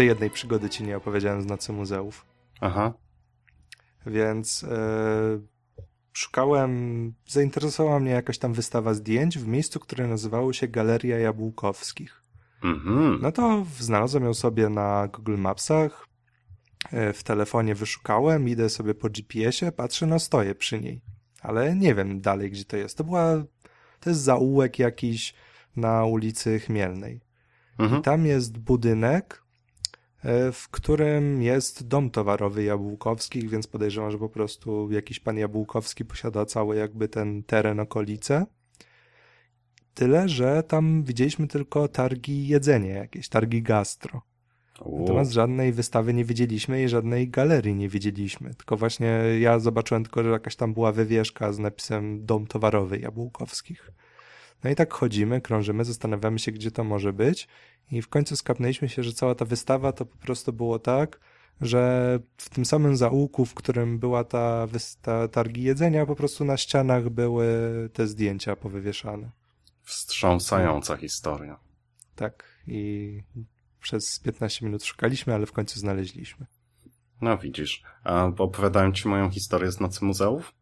jeszcze jednej przygody ci nie opowiedziałem z Nocy Muzeów. Aha. Więc e, szukałem, zainteresowała mnie jakaś tam wystawa zdjęć w miejscu, które nazywało się Galeria Jabłkowskich. Mhm. No to znalazłem ją sobie na Google Mapsach, e, w telefonie wyszukałem, idę sobie po GPS-ie, patrzę, no stoję przy niej. Ale nie wiem dalej, gdzie to jest. To była, to jest zaułek jakiś na ulicy Chmielnej. Mhm. I tam jest budynek, w którym jest dom towarowy Jabłkowskich, więc podejrzewam, że po prostu jakiś pan Jabłkowski posiada cały jakby ten teren, okolice. Tyle, że tam widzieliśmy tylko targi jedzenie jakieś, targi gastro. Natomiast żadnej wystawy nie widzieliśmy i żadnej galerii nie widzieliśmy. Tylko właśnie ja zobaczyłem tylko, że jakaś tam była wywieszka z napisem Dom Towarowy Jabłkowskich. No i tak chodzimy, krążymy, zastanawiamy się, gdzie to może być i w końcu skapnęliśmy się, że cała ta wystawa to po prostu było tak, że w tym samym zaułku, w którym była ta, ta targi jedzenia, po prostu na ścianach były te zdjęcia powywieszane. Wstrząsająca historia. Tak. I przez 15 minut szukaliśmy, ale w końcu znaleźliśmy. No widzisz. A opowiadałem ci moją historię z Nocy Muzeów?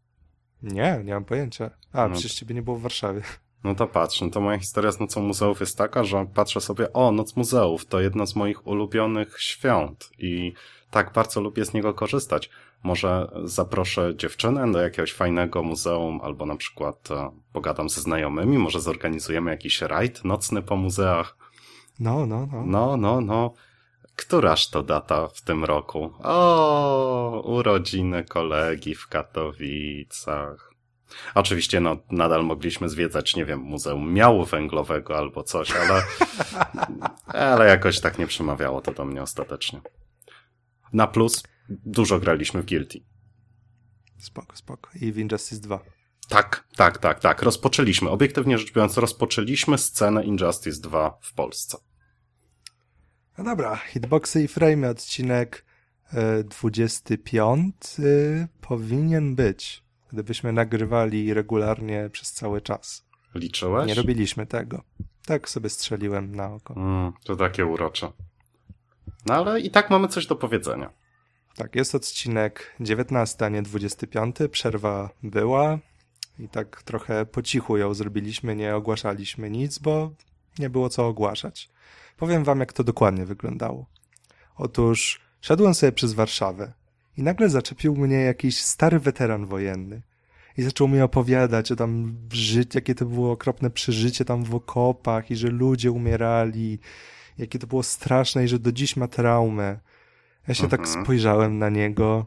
Nie, nie mam pojęcia. A, No przecież ciebie nie było w Warszawie. No to patrz, no to moja historia z Nocą Muzeów jest taka, że patrzę sobie, o, Noc Muzeów to jedno z moich ulubionych świąt i tak bardzo lubię z niego korzystać. Może zaproszę dziewczynę do jakiegoś fajnego muzeum, albo na przykład e, pogadam ze znajomymi, może zorganizujemy jakiś rajd nocny po muzeach. No, no, no. No, no, no. Któraż to data w tym roku? O, urodziny kolegi w Katowicach. Oczywiście, no, nadal mogliśmy zwiedzać, nie wiem, Muzeum Miału Węglowego albo coś, ale, ale jakoś tak nie przemawiało to do mnie ostatecznie. Na plus, dużo graliśmy w Guilty. Spoko, spoko. I w Injustice 2. Tak, tak, tak, tak. Rozpoczęliśmy, obiektywnie rzecz biorąc, rozpoczęliśmy scenę Injustice 2 w Polsce. No dobra, hitboxy i frame odcinek e, 25 y, powinien być, gdybyśmy nagrywali regularnie przez cały czas. Liczyłeś? Nie robiliśmy tego. Tak sobie strzeliłem na oko. Mm, to takie urocze. No ale i tak mamy coś do powiedzenia. Tak, jest odcinek 19, a nie 25. Przerwa była i tak trochę po cichu ją zrobiliśmy, nie ogłaszaliśmy nic, bo nie było co ogłaszać. Powiem wam, jak to dokładnie wyglądało. Otóż szedłem sobie przez Warszawę i nagle zaczepił mnie jakiś stary weteran wojenny i zaczął mi opowiadać o tam życie, jakie to było okropne przeżycie tam w okopach i że ludzie umierali, jakie to było straszne i że do dziś ma traumę. Ja się tak Mhm. spojrzałem na niego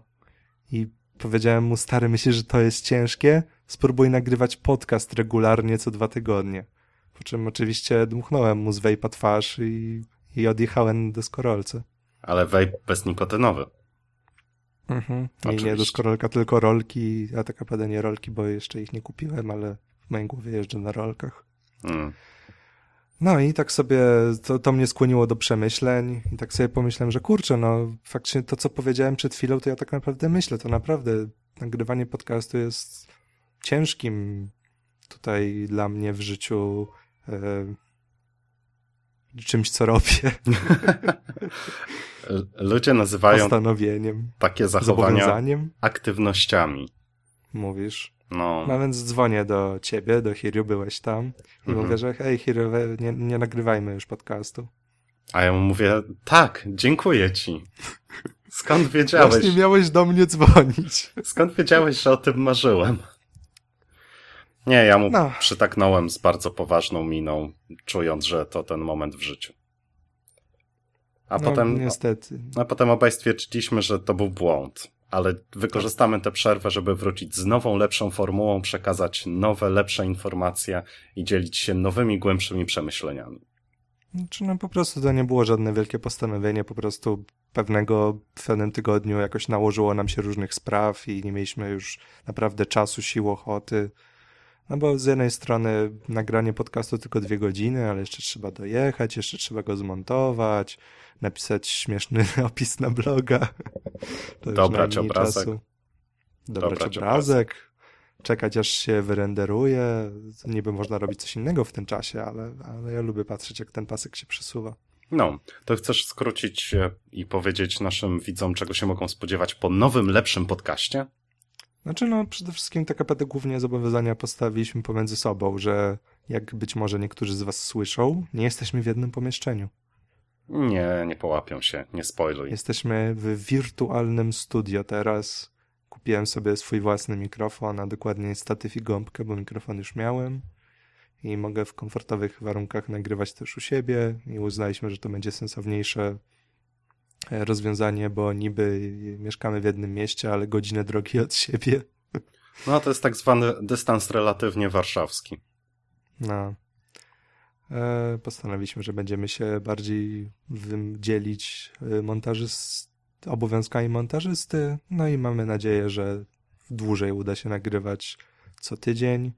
i powiedziałem mu, stary, myślisz, że to jest ciężkie? Spróbuj nagrywać podcast regularnie co dwa tygodnie. Po czym oczywiście dmuchnąłem mu z wejpa twarz i, i odjechałem do skorolce. Ale vape beznikotynowy. Mhm. Nie do skorolka, tylko rolki, a tak naprawdę nie rolki, bo jeszcze ich nie kupiłem, ale w mojej głowie jeżdżę na rolkach. Mm. No i tak sobie, to, to mnie skłoniło do przemyśleń i tak sobie pomyślałem, że kurczę, no faktycznie to, co powiedziałem przed chwilą, to ja tak naprawdę myślę, to naprawdę nagrywanie podcastu jest ciężkim tutaj dla mnie w życiu e, czymś, co robię, Ludzie nazywają takie zachowania aktywnościami. mówisz. No, No więc dzwonię do ciebie, do Hiru, byłeś tam i Mhm. mówię, że hej Hiru, nie, nie nagrywajmy już podcastu. a ja mu mówię, tak, dziękuję ci. Skąd wiedziałeś? Właśnie miałeś do mnie dzwonić. Skąd wiedziałeś, że o tym marzyłem? Nie, ja mu No. przytaknąłem z bardzo poważną miną, czując, że to ten moment w życiu. A no, potem, niestety. a potem obaj stwierdziliśmy, że to był błąd. Ale wykorzystamy tę przerwę, żeby wrócić z nową, lepszą formułą, przekazać nowe, lepsze informacje i dzielić się nowymi, głębszymi przemyśleniami. Znaczy, no po prostu to nie było żadne wielkie postanowienie, po prostu pewnego, w pewnym tygodniu jakoś nałożyło nam się różnych spraw i nie mieliśmy już naprawdę czasu, sił, ochoty. No bo z jednej strony nagranie podcastu tylko dwie godziny, ale jeszcze trzeba dojechać, jeszcze trzeba go zmontować, napisać śmieszny opis na bloga. To najmniej obrazek. czasu. Obrazek. Czekać aż się wyrenderuje. Niby można robić coś innego w tym czasie, ale, ale ja lubię patrzeć jak ten pasek się przesuwa. No, to chcesz skrócić i powiedzieć naszym widzom, czego się mogą spodziewać po nowym, lepszym podcaście? Znaczy, no, przede wszystkim tak naprawdę głównie zobowiązania postawiliśmy pomiędzy sobą, że jak być może niektórzy z was słyszą, nie jesteśmy w jednym pomieszczeniu. Nie, nie połapią się, nie spoiluj. Jesteśmy w wirtualnym studio teraz. Kupiłem sobie swój własny mikrofon, a dokładnie statyw i gąbkę, bo mikrofon już miałem i mogę w komfortowych warunkach nagrywać też u siebie i uznaliśmy, że to będzie sensowniejsze rozwiązanie, bo niby mieszkamy w jednym mieście, ale godzinę drogi od siebie. No, to jest tak zwany dystans relatywnie warszawski. No. E, postanowiliśmy, że będziemy się bardziej dzielić e, montażyst, obowiązkami montażysty, no i mamy nadzieję, że dłużej uda się nagrywać co tydzień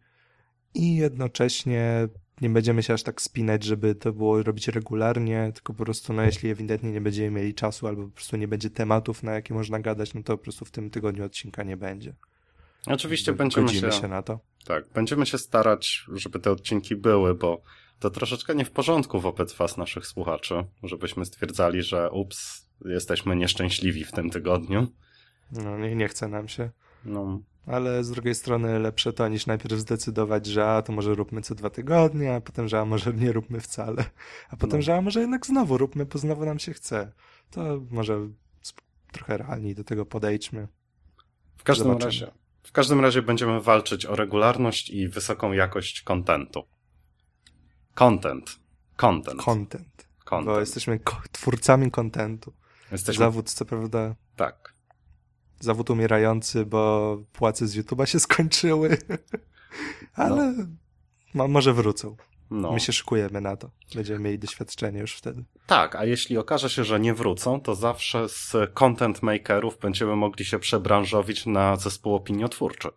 i jednocześnie nie będziemy się aż tak spinać, żeby to było robić regularnie, tylko po prostu, no jeśli ewidentnie nie będziemy mieli czasu albo po prostu nie będzie tematów, na jakie można gadać, no to po prostu w tym tygodniu odcinka nie będzie. Oczywiście będziemy się, się na to. Tak, będziemy się starać, żeby te odcinki były, bo to troszeczkę nie w porządku wobec was, naszych słuchaczy, żebyśmy stwierdzali, że ups, jesteśmy nieszczęśliwi w tym tygodniu. No, nie, nie chce nam się. No. Ale z drugiej strony lepsze to niż najpierw zdecydować, że a to może róbmy co dwa tygodnie, a potem, że a może nie róbmy wcale. A potem, no. że a może jednak znowu róbmy, bo znowu nam się chce. To może trochę realniej do tego podejdźmy. W każdym Zobaczymy. razie. W każdym razie będziemy walczyć o regularność i wysoką jakość kontentu. Content. Content. Content. Content. Bo jesteśmy twórcami kontentu. Jesteśmy... Zawód, co prawda. Tak. Zawód umierający, bo płace z YouTube'a się skończyły. Ale no. może wrócą. No. My się szykujemy na to. Będziemy mieli doświadczenie już wtedy. Tak, a jeśli okaże się, że nie wrócą, to zawsze z content makerów będziemy mogli się przebranżowić na zespół opiniotwórczy.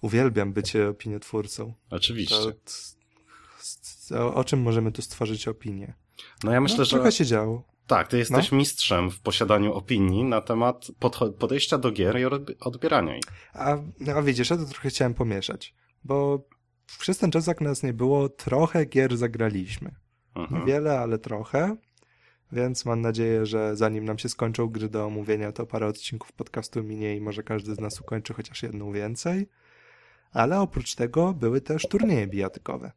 Uwielbiam bycie opiniotwórcą. Oczywiście. To, o, o, czym możemy tu stworzyć opinię? No ja myślę, no, że... Trochę się działo. Tak, ty jesteś no? mistrzem w posiadaniu opinii na temat podejścia do gier i odbierania ich. A, a widzisz, ja to trochę chciałem pomieszać, bo przez ten czas, jak nas nie było, trochę gier zagraliśmy. Mhm. Niewiele, ale trochę. Więc mam nadzieję, że zanim nam się skończą gry do omówienia, to parę odcinków podcastu minie i może każdy z nas ukończy chociaż jedną więcej. Ale oprócz tego były też turnieje bijatykowe.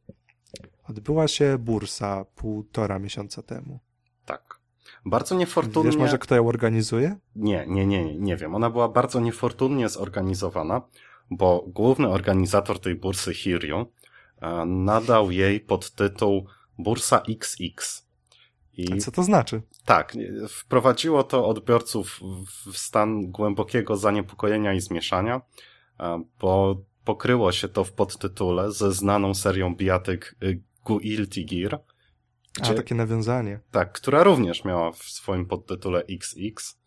Odbyła się bursa półtora miesiąca temu. Tak. Bardzo niefortunnie... Wiesz może, kto ją organizuje? Nie, nie, nie, nie, nie wiem. Ona była bardzo niefortunnie zorganizowana, bo główny organizator tej bursy, Hiryu, e, nadał jej podtytuł Bursa XX. I... A co to znaczy? Tak, wprowadziło to odbiorców w stan głębokiego zaniepokojenia i zmieszania, e, bo pokryło się to w podtytule ze znaną serią bijatyk y, Guilty Gear. Gdzie, A, takie nawiązanie. Tak, która również miała w swoim podtytule XX,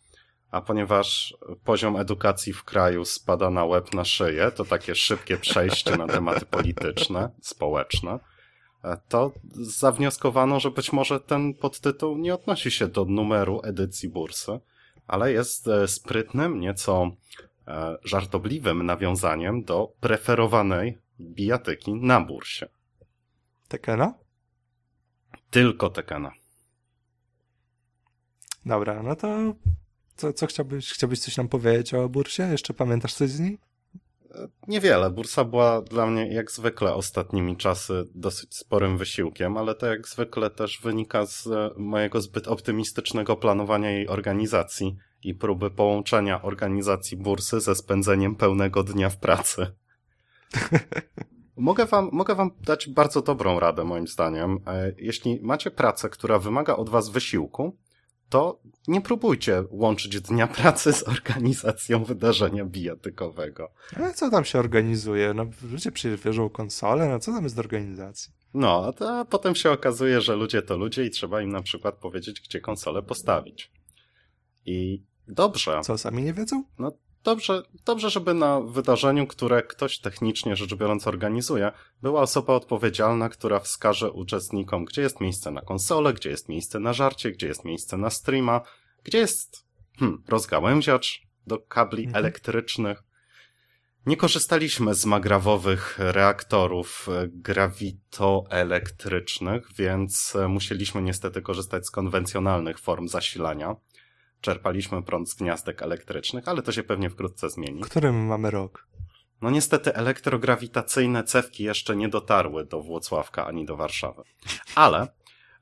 a ponieważ poziom edukacji w kraju spada na łeb na szyję, to takie szybkie przejście na tematy polityczne, społeczne, to zawnioskowano, że być może ten podtytuł nie odnosi się do numeru edycji bursy, ale jest e, sprytnym, nieco e, żartobliwym nawiązaniem do preferowanej bijatyki na bursie. Tekena? Tylko Tekena. Dobra, no to co, co chciałbyś, chciałbyś coś nam powiedzieć o Bursie? Jeszcze pamiętasz coś z niej? Niewiele. Bursa była dla mnie jak zwykle ostatnimi czasy dosyć sporym wysiłkiem, ale to jak zwykle też wynika z mojego zbyt optymistycznego planowania jej organizacji i próby połączenia organizacji bursy ze spędzeniem pełnego dnia w pracy. Mogę wam, mogę wam dać bardzo dobrą radę, moim zdaniem. E, jeśli macie pracę, która wymaga od was wysiłku, to nie próbujcie łączyć dnia pracy z organizacją wydarzenia bijatykowego. Ale co tam się organizuje? No, ludzie przywieżą konsolę, no co tam jest do organizacji? No, a potem się okazuje, że ludzie to ludzie i trzeba im na przykład powiedzieć, gdzie konsolę postawić. I dobrze. Co, sami nie wiedzą? No dobrze, dobrze, żeby na wydarzeniu, które ktoś technicznie rzecz biorąc organizuje, była osoba odpowiedzialna, która wskaże uczestnikom, gdzie jest miejsce na konsolę, gdzie jest miejsce na żarcie, gdzie jest miejsce na streama, gdzie jest hmm, rozgałęziacz do kabli mhm. elektrycznych. Nie korzystaliśmy z magrawowych reaktorów e, grawitoelektrycznych, więc e, musieliśmy niestety korzystać z konwencjonalnych form zasilania. Czerpaliśmy prąd z gniazdek elektrycznych, ale to się pewnie wkrótce zmieni. Który my mamy rok? No niestety elektrograwitacyjne cewki jeszcze nie dotarły do Włocławka ani do Warszawy. Ale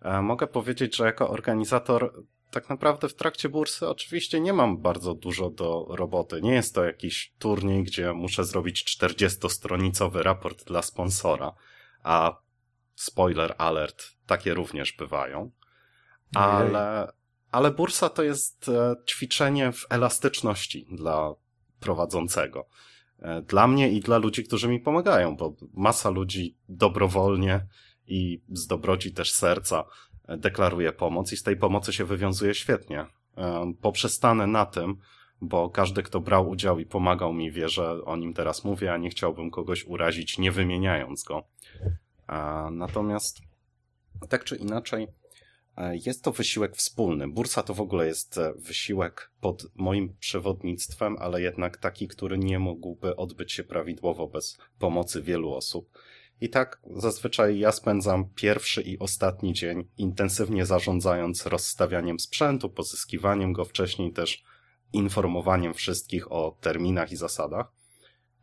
e, mogę powiedzieć, że jako organizator tak naprawdę w trakcie bursy oczywiście nie mam bardzo dużo do roboty. Nie jest to jakiś turniej, gdzie muszę zrobić 40-stronicowy raport dla sponsora, a spoiler alert, takie również bywają. Ale, ale bursa to jest e, ćwiczenie w elastyczności dla prowadzącego. E, dla mnie i dla ludzi, którzy mi pomagają, bo masa ludzi dobrowolnie i z dobroci też serca deklaruje pomoc i z tej pomocy się wywiązuje świetnie. Poprzestanę na tym, bo każdy, kto brał udział i pomagał mi, wie, że o nim teraz mówię, a nie chciałbym kogoś urazić, nie wymieniając go. Natomiast tak czy inaczej, e, jest to wysiłek wspólny. Bursa to w ogóle jest e, wysiłek pod moim przewodnictwem, ale jednak taki, który nie mógłby odbyć się prawidłowo bez pomocy wielu osób. I tak zazwyczaj ja spędzam pierwszy i ostatni dzień intensywnie zarządzając rozstawianiem sprzętu, pozyskiwaniem go wcześniej też informowaniem wszystkich o terminach i zasadach.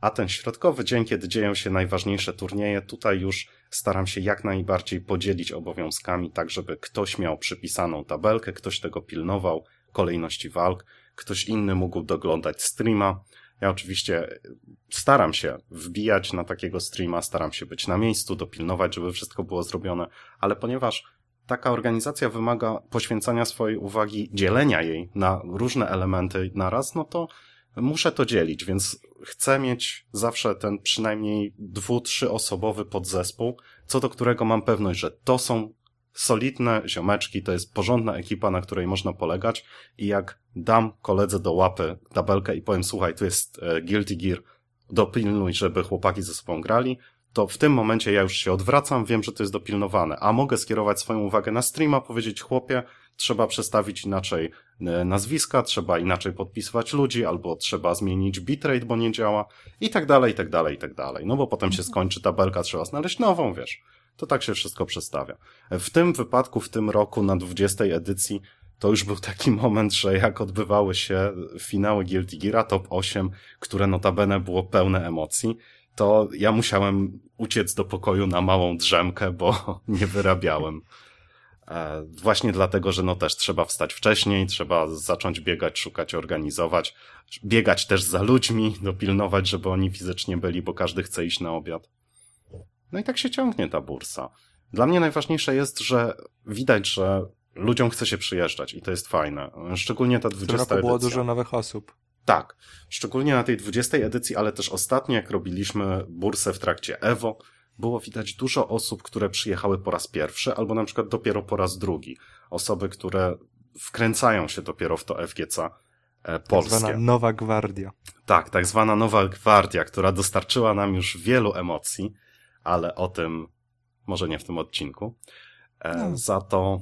A ten środkowy dzień, kiedy dzieją się najważniejsze turnieje, tutaj już staram się jak najbardziej podzielić obowiązkami, tak żeby ktoś miał przypisaną tabelkę, ktoś tego pilnował, kolejności walk, ktoś inny mógł doglądać streama, ja oczywiście staram się wbijać na takiego streama, staram się być na miejscu, dopilnować, żeby wszystko było zrobione, ale ponieważ taka organizacja wymaga poświęcania swojej uwagi, dzielenia jej na różne elementy naraz, no to muszę to dzielić, więc chcę mieć zawsze ten przynajmniej dwu, trzyosobowy podzespół, co do którego mam pewność, że to są solidne ziomeczki, to jest porządna ekipa, na której można polegać i jak dam koledze do łapy tabelkę i powiem, słuchaj, tu jest e, Guilty Gear, dopilnuj, żeby chłopaki ze sobą grali, to w tym momencie ja już się odwracam, wiem, że to jest dopilnowane, a mogę skierować swoją uwagę na streama, powiedzieć, chłopie, trzeba przestawić inaczej nazwiska, trzeba inaczej podpisywać ludzi, albo trzeba zmienić bitrate, bo nie działa, i tak dalej, i tak dalej, i tak dalej. No bo potem się skończy tabelka, trzeba znaleźć nową, wiesz to tak się wszystko przestawia. W tym wypadku, w tym roku, na 20 edycji, to już był taki moment, że jak odbywały się finały Guilty Gear Top 8, które notabene było pełne emocji, to ja musiałem uciec do pokoju na małą drzemkę, bo nie wyrabiałem. E, właśnie dlatego, że no też trzeba wstać wcześniej, trzeba zacząć biegać, szukać, organizować, biegać też za ludźmi, dopilnować, żeby oni fizycznie byli, bo każdy chce iść na obiad. No i tak się ciągnie ta bursa. Dla mnie najważniejsze jest, że widać, że ludziom chce się przyjeżdżać i to jest fajne. Szczególnie ta 20 edycja. było dużo nowych osób. Tak, szczególnie na tej 20 edycji, ale też ostatnio, jak robiliśmy bursę w trakcie Evo, było widać dużo osób, które przyjechały po raz pierwszy, albo na przykład dopiero po raz drugi. Osoby, które wkręcają się dopiero w to FGC e, polskie. Tak zwana Nowa Gwardia. Tak, tak zwana Nowa Gwardia, która dostarczyła nam już wielu emocji ale o tym może nie w tym odcinku. E, no. Za to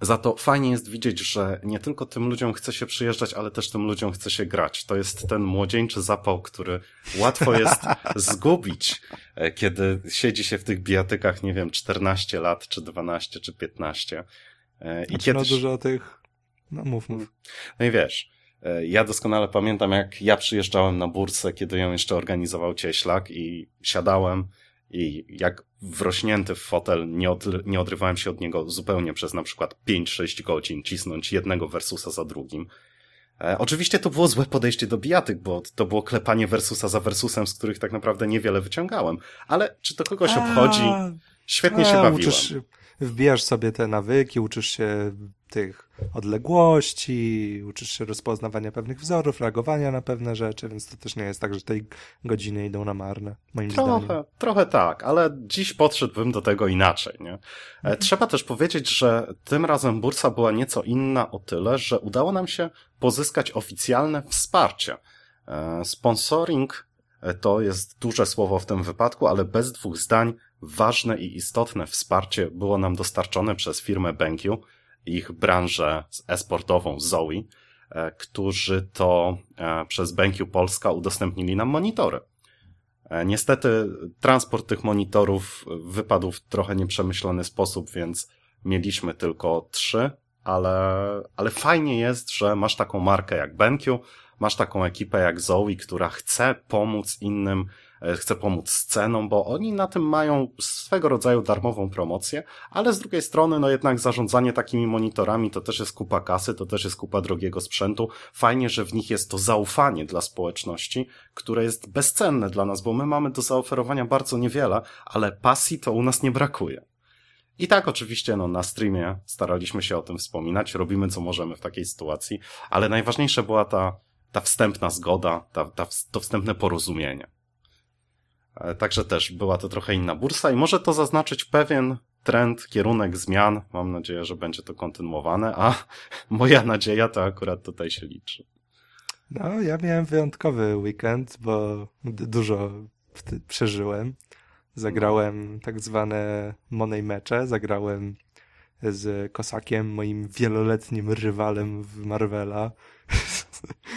za to fajnie jest widzieć, że nie tylko tym ludziom chce się przyjeżdżać, ale też tym ludziom chce się grać. To jest ten młodzieńczy zapał, który łatwo jest zgubić, e, kiedy siedzi się w tych bijatykach, nie wiem, 14 lat, czy 12, czy 15. E, I znaczy, kiedyś... no dużo tych... No mów, mów. No i wiesz, ja doskonale pamiętam, jak ja przyjeżdżałem na bursę, kiedy ją jeszcze organizował Cieślak i siadałem i jak wrośnięty w fotel nie, od, nie odrywałem się od niego zupełnie przez na przykład 5-6 godzin, cisnąć jednego versusa za drugim. E, oczywiście to było złe podejście do bijatyk, bo to było klepanie versusa za versusem, z których tak naprawdę niewiele wyciągałem. Ale czy to kogoś obchodzi? Świetnie się bawiłem. Wbijasz sobie te nawyki, uczysz się tych odległości, uczysz się rozpoznawania pewnych wzorów, reagowania na pewne rzeczy, więc to też nie jest tak, że tej godziny idą na marne, moim trochę, zdaniem. Trochę tak, ale dziś podszedłbym do tego inaczej. Nie? E, mhm. Trzeba też powiedzieć, że tym razem bursa była nieco inna o tyle, że udało nam się pozyskać oficjalne wsparcie. E, sponsoring e, to jest duże słowo w tym wypadku, ale bez dwóch zdań ważne i istotne wsparcie było nam dostarczone przez firmę BenQ, ich branżę esportową Zoe. którzy to przez BenQ Polska udostępnili nam monitory. Niestety transport tych monitorów wypadł w trochę nieprzemyślany sposób, więc mieliśmy tylko trzy, ale, ale fajnie jest, że masz taką markę jak BenQ, masz taką ekipę jak Zoe, która chce pomóc innym, e, chce pomóc scenom, bo oni na tym mają swego rodzaju darmową promocję, ale z drugiej strony, no jednak zarządzanie takimi monitorami to też jest kupa kasy, to też jest kupa drogiego sprzętu. Fajnie, że w nich jest to zaufanie dla społeczności, które jest bezcenne dla nas, bo my mamy do zaoferowania bardzo niewiele, ale pasji to u nas nie brakuje. I tak oczywiście no, na streamie staraliśmy się o tym wspominać, robimy co możemy w takiej sytuacji, ale najważniejsza była ta, ta wstępna zgoda, ta, ta, to wstępne porozumienie. E, także też była to trochę inna bursa i może to zaznaczyć pewien trend, kierunek zmian. Mam nadzieję, że będzie to kontynuowane, a moja nadzieja to akurat tutaj się liczy. No, ja miałem wyjątkowy weekend, bo dużo przeżyłem. Zagrałem tak zwane money mecze, zagrałem z Kosakiem, moim wieloletnim rywalem w Marvela,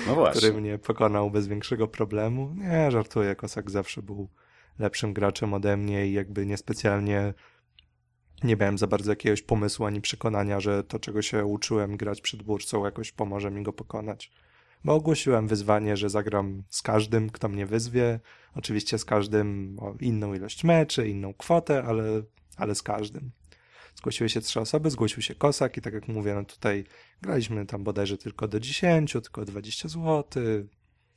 no który mnie pokonał bez większego problemu. Nie, żartuję, Kosak zawsze był lepszym graczem ode mnie i jakby niespecjalnie nie miałem za bardzo jakiegoś pomysłu ani przekonania, że to, czego się uczyłem grać przed burcą, jakoś pomoże mi go pokonać bo ogłosiłem wyzwanie, że zagram z każdym, kto mnie wyzwie. Oczywiście z każdym o inną ilość meczy, inną kwotę, ale, ale z każdym. Zgłosiły się trzy osoby, zgłosił się Kosak i tak jak mówię, no tutaj graliśmy tam bodajże tylko do 10, tylko 20 zł,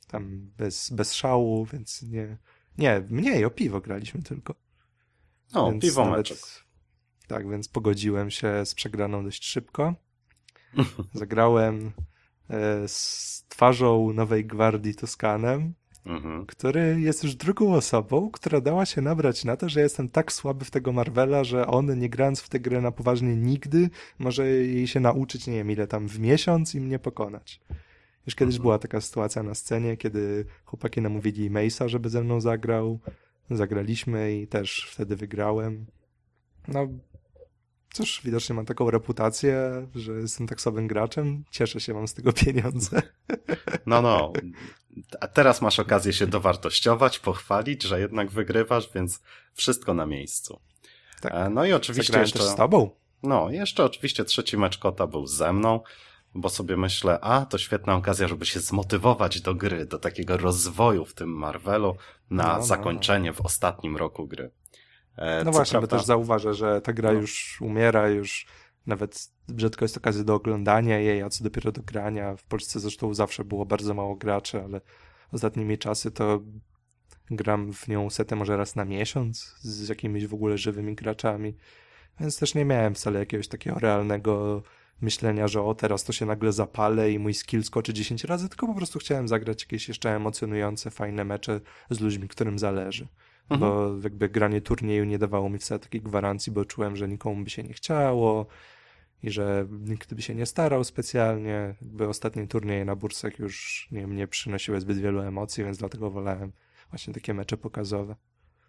tam bez, bez szału, więc nie, nie, mniej, o piwo graliśmy tylko. No, więc piwo nawet. Tak, więc pogodziłem się z przegraną dość szybko. Zagrałem E, z twarzą Nowej Gwardii Tuskanem, mhm. który jest już drugą osobą, która dała się nabrać na to, że jestem tak słaby w tego Marvela, że on, nie grając w tę grę na poważnie nigdy, może jej się nauczyć, nie wiem ile tam, w miesiąc i mnie pokonać. Już kiedyś mhm. była taka sytuacja na scenie, kiedy chłopaki namówili Mace'a, żeby ze mną zagrał. Zagraliśmy i też wtedy wygrałem. No, Cóż, widocznie mam taką reputację, że jestem tak słabym graczem. Cieszę się, mam z tego pieniądze. No, no. A teraz masz okazję się dowartościować, pochwalić, że jednak wygrywasz, więc wszystko na miejscu. Tak. E, no i oczywiście jeszcze... też z tobą. No, jeszcze oczywiście trzeci mecz kota był ze mną, bo sobie myślę, a to świetna okazja, żeby się zmotywować do gry, do takiego rozwoju w tym Marvelu na no, no, no. zakończenie no. w ostatnim roku gry. E, no właśnie, prawda... bo też zauważę, że ta gra no. już umiera, już nawet brzydko jest okazja do oglądania jej, a co dopiero do grania. W Polsce zresztą zawsze było bardzo mało graczy, ale ostatnimi czasy to gram w nią setę może raz na miesiąc z jakimiś w ogóle żywymi graczami. Więc też nie miałem wcale jakiegoś takiego realnego myślenia, że o teraz to się nagle zapalę i mój skill skoczy 10 razy, tylko po prostu chciałem zagrać jakieś jeszcze emocjonujące, fajne mecze z ludźmi, którym zależy mhm. bo jakby granie turnieju nie dawało mi wcale takiej gwarancji, bo czułem, że nikomu by się nie chciało i że nikt by się nie starał specjalnie. Jakby ostatnie turnieje na bursach już nie, nie przynosiły zbyt wielu emocji, więc dlatego wolałem właśnie takie mecze pokazowe.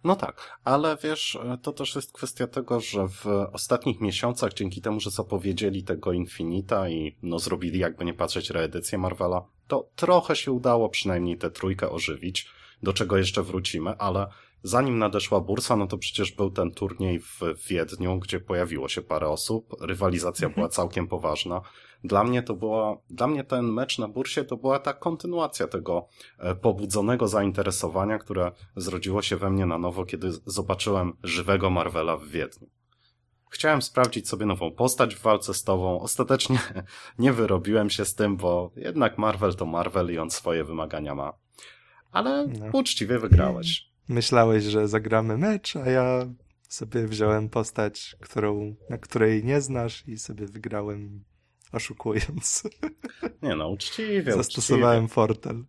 No tak, ale wiesz, to też jest kwestia tego, że w ostatnich miesiącach, dzięki temu, że zapowiedzieli tego Infinita i no zrobili jakby nie patrzeć reedycję Marvela, to trochę się udało przynajmniej tę trójkę ożywić, do czego jeszcze wrócimy, ale Zanim nadeszła bursa, no to przecież był ten turniej w Wiedniu, gdzie pojawiło się parę osób. Rywalizacja mhm. była całkiem poważna. Dla mnie to była, dla mnie ten mecz na bursie to była ta kontynuacja tego e, pobudzonego zainteresowania, które zrodziło się we mnie na nowo, kiedy zobaczyłem żywego Marvela w Wiedniu. Chciałem sprawdzić sobie nową postać w walce z tobą. Ostatecznie nie wyrobiłem się z tym, bo jednak Marvel to Marvel i on swoje wymagania ma. Ale no. uczciwie wygrałeś myślałeś, że zagramy mecz, a ja sobie wziąłem postać, którą, na której nie znasz i sobie wygrałem oszukując. Nie no, uczciwie. Zastosowałem uczciwie. fortel.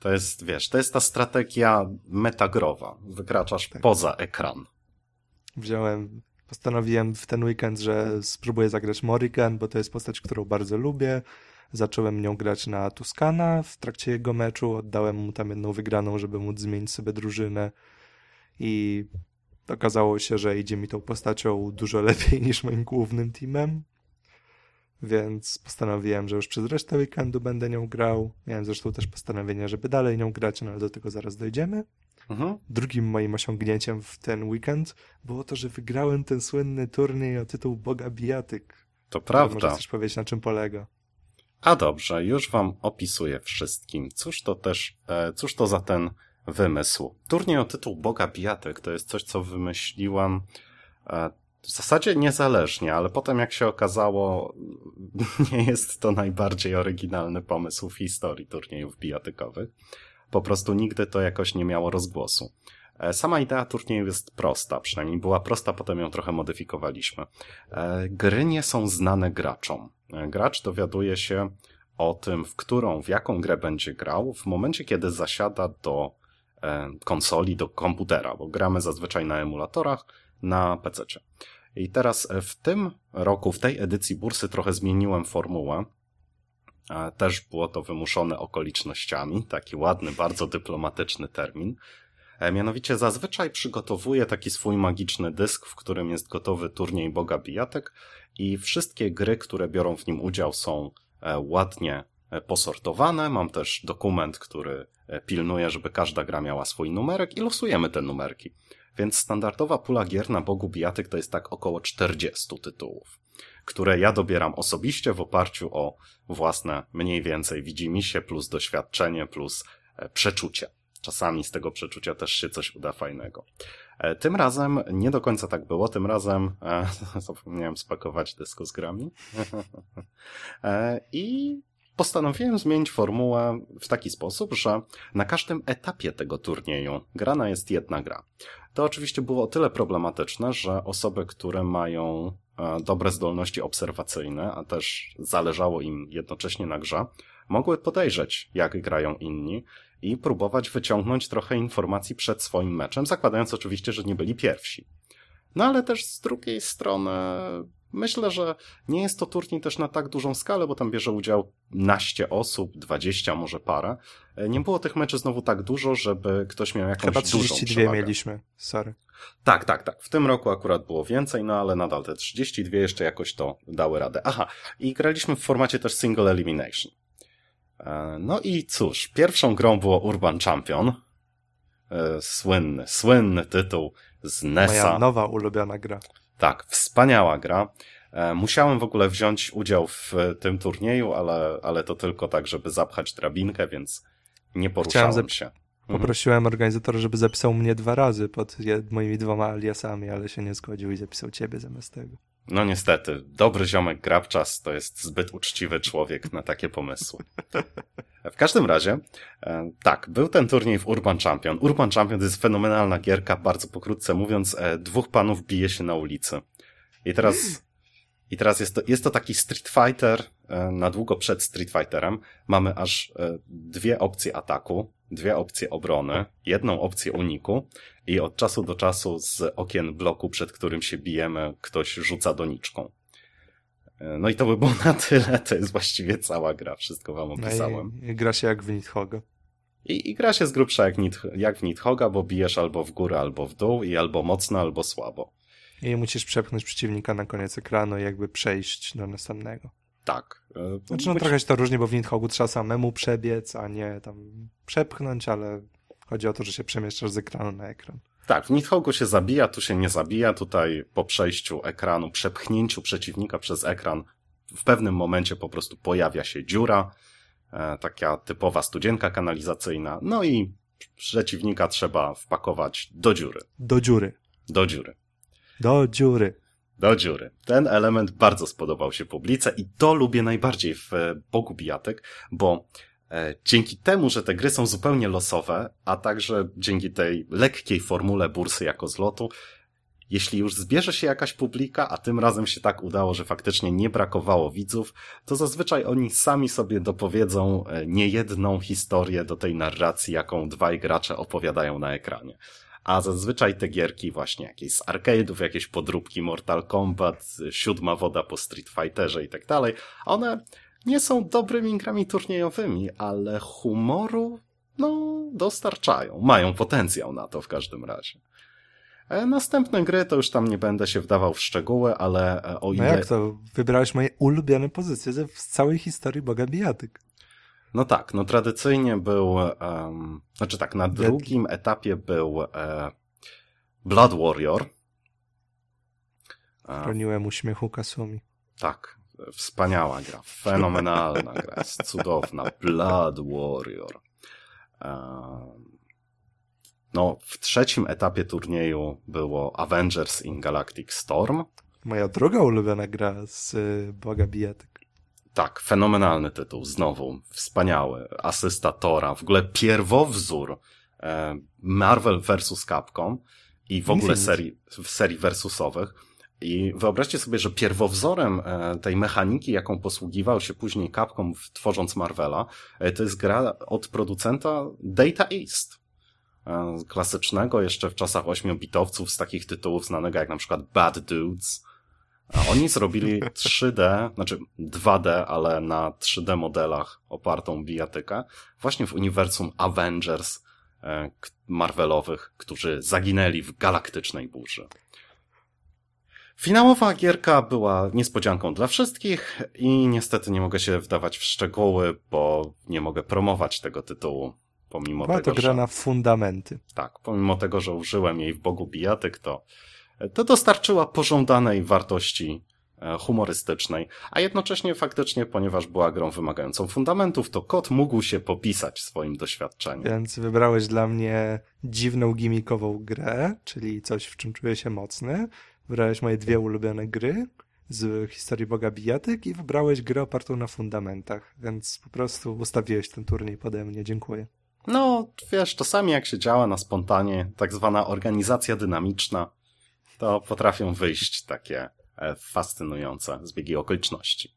To jest, wiesz, to jest ta strategia metagrowa. Wykraczasz tak. poza ekran. Wziąłem, postanowiłem w ten weekend, że spróbuję zagrać Morrigan, bo to jest postać, którą bardzo lubię. Zacząłem nią grać na Tuskana w trakcie jego meczu, oddałem mu tam jedną wygraną, żeby móc zmienić sobie drużynę i okazało się, że idzie mi tą postacią dużo lepiej niż moim głównym teamem. Więc postanowiłem, że już przez resztę weekendu będę nią grał. Miałem zresztą też postanowienie, żeby dalej nią grać, no ale do tego zaraz dojdziemy. Mhm. Drugim moim osiągnięciem w ten weekend było to, że wygrałem ten słynny turniej o tytuł Boga Bijatyk. To prawda. Może chcesz powiedzieć, na czym polega? A dobrze, już wam opisuję wszystkim. Cóż to też, e, cóż to za ten wymysł? Turniej o tytuł Boga Bijatyk to jest coś, co wymyśliłam e, w zasadzie niezależnie, ale potem jak się okazało, nie jest to najbardziej oryginalny pomysł w historii turniejów bijatykowych. Po prostu nigdy to jakoś nie miało rozgłosu. E, sama idea turnieju jest prosta, przynajmniej była prosta, potem ją trochę modyfikowaliśmy. E, gry nie są znane graczom. E, gracz dowiaduje się o tym, w którą, w jaką grę będzie grał, w momencie, kiedy zasiada do konsoli, do komputera, bo gramy zazwyczaj na emulatorach, na PC. I teraz w tym roku, w tej edycji bursy trochę zmieniłem formułę. Też było to wymuszone okolicznościami, taki ładny, bardzo dyplomatyczny termin. E, mianowicie zazwyczaj przygotowuję taki swój magiczny dysk, w którym jest gotowy turniej Boga Bijatek i wszystkie gry, które biorą w nim udział są e, ładnie e, posortowane. Mam też dokument, który pilnuje, żeby każda gra miała swój numerek i losujemy te numerki. Więc standardowa pula gier na Bogu Bijatyk to jest tak około 40 tytułów, które ja dobieram osobiście w oparciu o własne mniej więcej widzimisię plus doświadczenie plus przeczucie. Czasami z tego przeczucia też się coś uda fajnego. E, tym razem nie do końca tak było. Tym razem e, zapomniałem spakować dysko z grami. e, I postanowiłem zmienić formułę w taki sposób, że na każdym etapie tego turnieju grana jest jedna gra. To oczywiście było o tyle problematyczne, że osoby, które mają e, dobre zdolności obserwacyjne, a też zależało im jednocześnie na grze, mogły podejrzeć, jak grają inni i próbować wyciągnąć trochę informacji przed swoim meczem, zakładając oczywiście, że nie byli pierwsi. No ale też z drugiej strony myślę, że nie jest to turniej też na tak dużą skalę, bo tam bierze udział naście osób, dwadzieścia może parę. Nie było tych meczy znowu tak dużo, żeby ktoś miał jakąś Chyba 32 dużą mieliśmy, sorry. Tak, tak, tak. W tym roku akurat było więcej, no ale nadal te 32 jeszcze jakoś to dały radę. Aha, i graliśmy w formacie też single elimination. E, no i cóż, pierwszą grą było Urban Champion. E, słynny, słynny tytuł z NESa. Moja nowa ulubiona gra. Tak, wspaniała gra. E, musiałem w ogóle wziąć udział w tym turnieju, ale, ale to tylko tak, żeby zapchać drabinkę, więc nie poruszałem się. Mhm. Poprosiłem organizatora, żeby zapisał mnie dwa razy pod moimi dwoma aliasami, ale się nie zgodził i zapisał ciebie zamiast tego. No niestety, dobry ziomek Grabczas to jest zbyt uczciwy człowiek na takie pomysły. W każdym razie, e, tak, był ten turniej w Urban Champion. Urban Champion to jest fenomenalna gierka, bardzo pokrótce mówiąc, e, dwóch panów bije się na ulicy. I teraz, i teraz jest to, jest to taki Street Fighter, e, na długo przed Street Fighterem. Mamy aż dwie opcje ataku, dwie opcje obrony, jedną opcję uniku i od czasu do czasu z okien bloku, przed którym się bijemy, ktoś rzuca doniczką. E, no i to by było na tyle, to jest właściwie cała gra, wszystko wam opisałem. No i, i gra się jak w Nidhoga. I, I gra się z grubsza jak, Nid, jak w Nidhoga, bo bijesz albo w górę, albo w dół i albo mocno, albo słabo. I musisz przepchnąć przeciwnika na koniec ekranu i jakby przejść do następnego. Tak. E, znaczy, no, trochę się to różni, bo w Nidhogu trzeba samemu przebiec, a nie tam przepchnąć, ale chodzi o to, że się przemieszczasz z ekranu na ekran. Tak, w Nidhogu się zabija, tu się nie zabija. Tutaj po przejściu ekranu, przepchnięciu przeciwnika przez ekran, w pewnym momencie po prostu pojawia się dziura, e, taka typowa studzienka kanalizacyjna, no i przeciwnika trzeba wpakować do dziury. Do dziury. Do dziury. Do dziury. Do dziury. Ten element bardzo spodobał się publice i to lubię najbardziej w e, Bogu Bijatek, bo e, dzięki temu, że te gry są zupełnie losowe, a także dzięki tej lekkiej formule bursy jako zlotu, jeśli już zbierze się jakaś publika, a tym razem się tak udało, że faktycznie nie brakowało widzów, to zazwyczaj oni sami sobie dopowiedzą e, niejedną historię do tej narracji, jaką dwaj gracze opowiadają na ekranie a zazwyczaj te gierki właśnie jakieś z arcade'ów, jakieś podróbki Mortal Kombat, siódma woda po Street Fighterze i tak dalej, one nie są dobrymi grami turniejowymi, ale humoru, no, dostarczają. Mają potencjał na to w każdym razie. E, następne gry to już tam nie będę się wdawał w szczegóły, ale e, o No ile... jak to? Wybrałeś moje ulubione pozycje z całej historii Boga Bijatyk. No tak, no tradycyjnie był, um, znaczy tak, na drugim etapie był e, Blood Warrior. E, Chroniłem uśmiechu Kasumi. tak, wspaniała gra, fenomenalna gra, jest cudowna. Blood Warrior. Um, no, w trzecim etapie turnieju było Avengers in Galactic Storm. Moja druga ulubiona gra z y, Boga Bijatyk. Tak, fenomenalny tytuł, znowu, wspaniały, asysta Tora, w ogóle pierwowzór e, Marvel vs. Capcom i w ogóle serii, w serii versusowych. I wyobraźcie sobie, że pierwowzorem e, tej mechaniki, jaką posługiwał się później Capcom tworząc Marvela, e, to jest gra od producenta Data East. Klasycznego jeszcze w czasach ośmiobitowców z takich tytułów znanego jak na przykład Bad Dudes, a oni zrobili 3D, znaczy 2D, ale na 3D modelach opartą bijatykę, właśnie w uniwersum Avengers e, Marvelowych, którzy zaginęli w galaktycznej burzy. Finałowa gierka była niespodzianką dla wszystkich i niestety nie mogę się wdawać w szczegóły, bo nie mogę promować tego tytułu. Pomimo Była tego, to gra że... na fundamenty. Tak, pomimo tego, że użyłem jej w Bogu Bijatyk, to, to dostarczyła pożądanej wartości e, humorystycznej, a jednocześnie faktycznie, ponieważ była grą wymagającą fundamentów, to kot mógł się popisać swoim doświadczeniem. Więc wybrałeś dla mnie dziwną, gimikową grę, czyli coś, w czym czuję się mocny. Wybrałeś moje dwie ulubione gry z historii Boga Bijatyk i wybrałeś grę opartą na fundamentach, więc po prostu ustawiłeś ten turniej pode mnie. Dziękuję. No, wiesz, czasami jak się działa na spontanie, tak zwana organizacja dynamiczna, to potrafią wyjść takie e, fascynujące zbiegi okoliczności.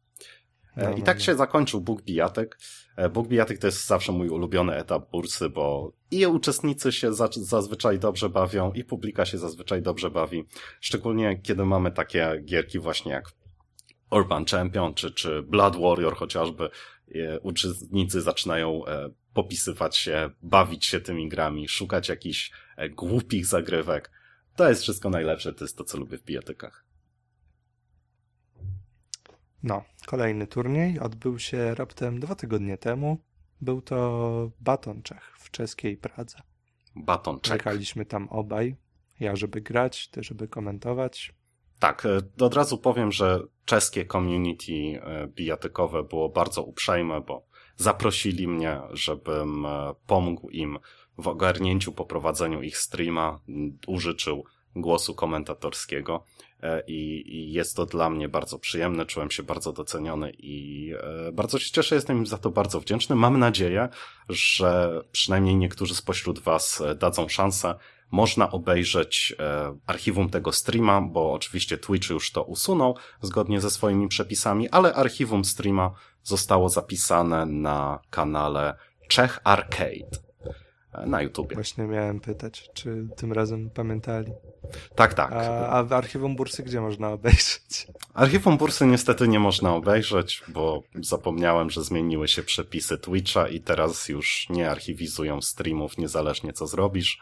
E, No, I no, tak no. się zakończył Bóg Bijatyk. E, Bóg Bijatyk to jest zawsze mój ulubiony etap bursy, bo i uczestnicy się za, zazwyczaj dobrze bawią, i publika się zazwyczaj dobrze bawi. Szczególnie kiedy mamy takie gierki właśnie jak Urban Champion czy, czy Blood Warrior chociażby. Uczestnicy zaczynają popisywać się, bawić się tymi grami, szukać jakichś głupich zagrywek. To jest wszystko najlepsze, to jest to, co lubię w bijatykach. No, kolejny turniej odbył się raptem dwa tygodnie temu. Był to Baton Czech w czeskiej Pradze. Baton check. Czekaliśmy tam obaj. Ja, żeby grać, ty, żeby komentować. Tak, e, od razu powiem, że czeskie community e, bijatykowe było bardzo uprzejme, bo zaprosili mnie, żebym e, pomógł im w ogarnięciu, poprowadzeniu ich streama, użyczył głosu komentatorskiego e, i, i jest to dla mnie bardzo przyjemne, czułem się bardzo doceniony i e, bardzo się cieszę, jestem im za to bardzo wdzięczny. Mam nadzieję, że przynajmniej niektórzy spośród Was e, dadzą szansę można obejrzeć archiwum tego streama, bo oczywiście Twitch już to usunął zgodnie ze swoimi przepisami, ale archiwum streama zostało zapisane na kanale Czech Arcade na YouTubie. Właśnie miałem pytać, czy tym razem pamiętali. Tak, tak. A, a w archiwum bursy gdzie można obejrzeć? Archiwum Bursy niestety nie można obejrzeć, bo zapomniałem, że zmieniły się przepisy Twitcha i teraz już nie archiwizują streamów niezależnie co zrobisz.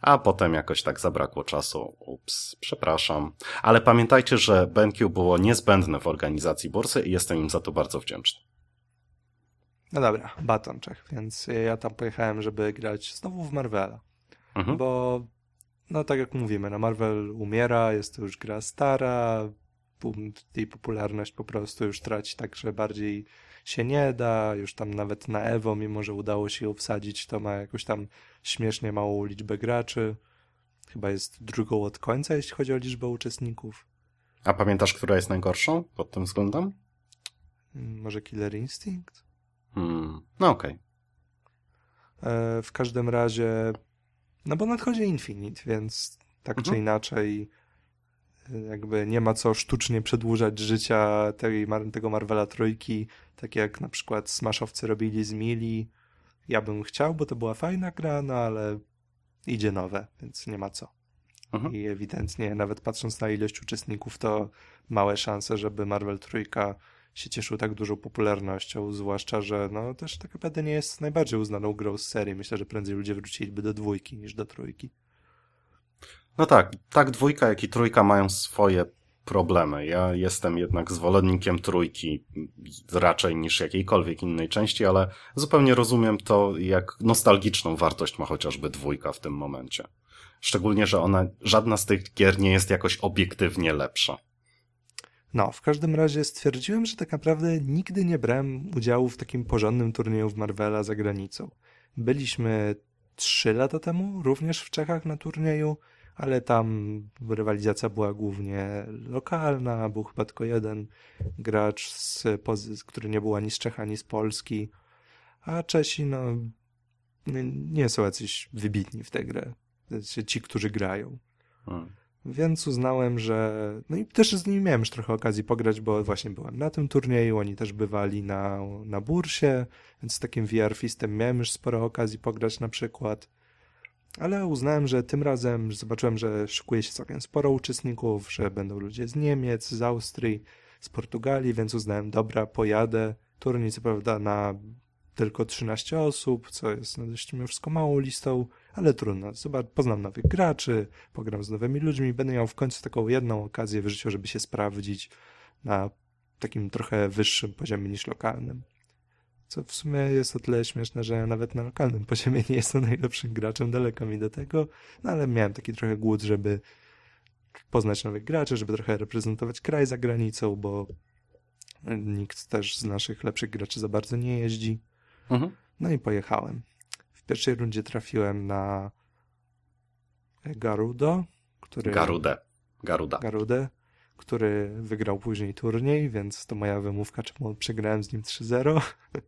A potem jakoś tak zabrakło czasu. Ups, przepraszam. Ale pamiętajcie, że BenQ było niezbędne w organizacji bursy i jestem im za to bardzo wdzięczny. No dobra, Baton Czech, więc ja tam pojechałem, żeby grać znowu w Marvela. Mhm. Bo, no tak jak mówimy, no Marvel umiera, jest to już gra stara, jej popularność po prostu już traci tak, że bardziej się nie da, już tam nawet na Evo, mimo że udało się ją wsadzić, to ma jakąś tam śmiesznie małą liczbę graczy. Chyba jest drugą od końca, jeśli chodzi o liczbę uczestników. A pamiętasz, która jest najgorszą pod tym względem? Mm, Może Killer Instinct? Hmm. No okej. E, w każdym razie, no bo nadchodzi Infinite, więc tak Mhm. czy inaczej jakby nie ma co sztucznie przedłużać życia tej, tego Marvela trójki, tak jak na przykład Smashowcy robili z Mili. Ja bym chciał, bo to była fajna gra, no ale idzie nowe, więc nie ma co. Mhm. I ewidentnie, nawet patrząc na ilość uczestników, to małe szanse, żeby Marvel trójka się cieszył tak dużą popularnością, zwłaszcza, że no też tak naprawdę nie jest najbardziej uznaną grą z serii. Myślę, że prędzej ludzie wróciliby do dwójki niż do trójki. No tak, tak dwójka, jak i trójka mają swoje problemy. Ja jestem jednak zwolennikiem trójki raczej niż jakiejkolwiek innej części, ale zupełnie rozumiem to, jak nostalgiczną wartość ma chociażby dwójka w tym momencie. Szczególnie, że ona, żadna z tych gier nie jest jakoś obiektywnie lepsza. No, w każdym razie stwierdziłem, że tak naprawdę nigdy nie brałem udziału w takim porządnym turnieju w Marvela za granicą. Byliśmy trzy lata temu również w Czechach na turnieju, ale tam rywalizacja była głównie lokalna, był chyba tylko jeden gracz, z, który nie był ani z Czech, ani z Polski, a Czesi, no, nie są jacyś wybitni w tę grę. Ci, którzy grają. Hmm. Więc uznałem, że. No i też z nimi miałem już trochę okazji pograć, bo właśnie byłem na tym turnieju, oni też bywali na, na bursie, więc z takim VR Fistem miałem już sporo okazji pograć na przykład. Ale uznałem, że tym razem zobaczyłem, że szykuje się całkiem sporo uczestników, że będą ludzie z Niemiec, z Austrii, z Portugalii, więc uznałem, dobra, pojadę. Turniej co prawda na tylko 13 osób, co jest no dość mimo wszystko małą listą, ale trudno. Zobacz, poznam nowych graczy, pogram z nowymi ludźmi, będę miał w końcu taką jedną okazję w życiu, żeby się sprawdzić na takim trochę wyższym poziomie niż lokalnym. Co w sumie jest o tyle śmieszne, że nawet na lokalnym poziomie nie jestem najlepszym graczem, daleko mi do tego, no ale miałem taki trochę głód, żeby poznać nowych graczy, żeby trochę reprezentować kraj za granicą, bo nikt też z naszych lepszych graczy za bardzo nie jeździ. Mhm. No i pojechałem. W pierwszej rundzie trafiłem na Garudo, który... Garudę. Garuda. Garudę, który wygrał później turniej, więc to moja wymówka, czemu przegrałem z nim 3-0.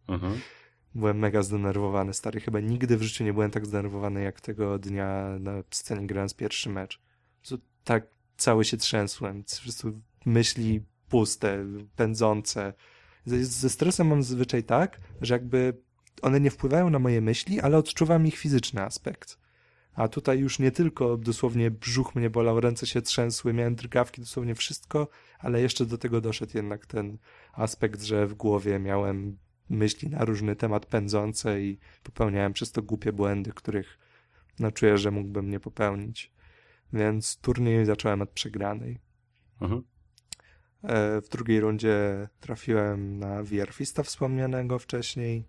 Mhm. Byłem mega zdenerwowany, stary. Chyba nigdy w życiu nie byłem tak zdenerwowany, jak tego dnia na scenie grając pierwszy mecz. To tak cały się trzęsłem. Po prostu myśli puste, pędzące. Ze, ze stresem mam zazwyczaj tak, że jakby one nie wpływają na moje myśli, ale odczuwam ich fizyczny aspekt. A tutaj już nie tylko dosłownie brzuch mnie bolał, ręce się trzęsły, miałem drgawki, dosłownie wszystko, ale jeszcze do tego doszedł jednak ten aspekt, że w głowie miałem myśli na różny temat pędzące i popełniałem przez to głupie błędy, których no, czuję, że mógłbym nie popełnić. Więc turniej zacząłem od przegranej. Mhm. E, w drugiej rundzie trafiłem na Wierfista wspomnianego wcześniej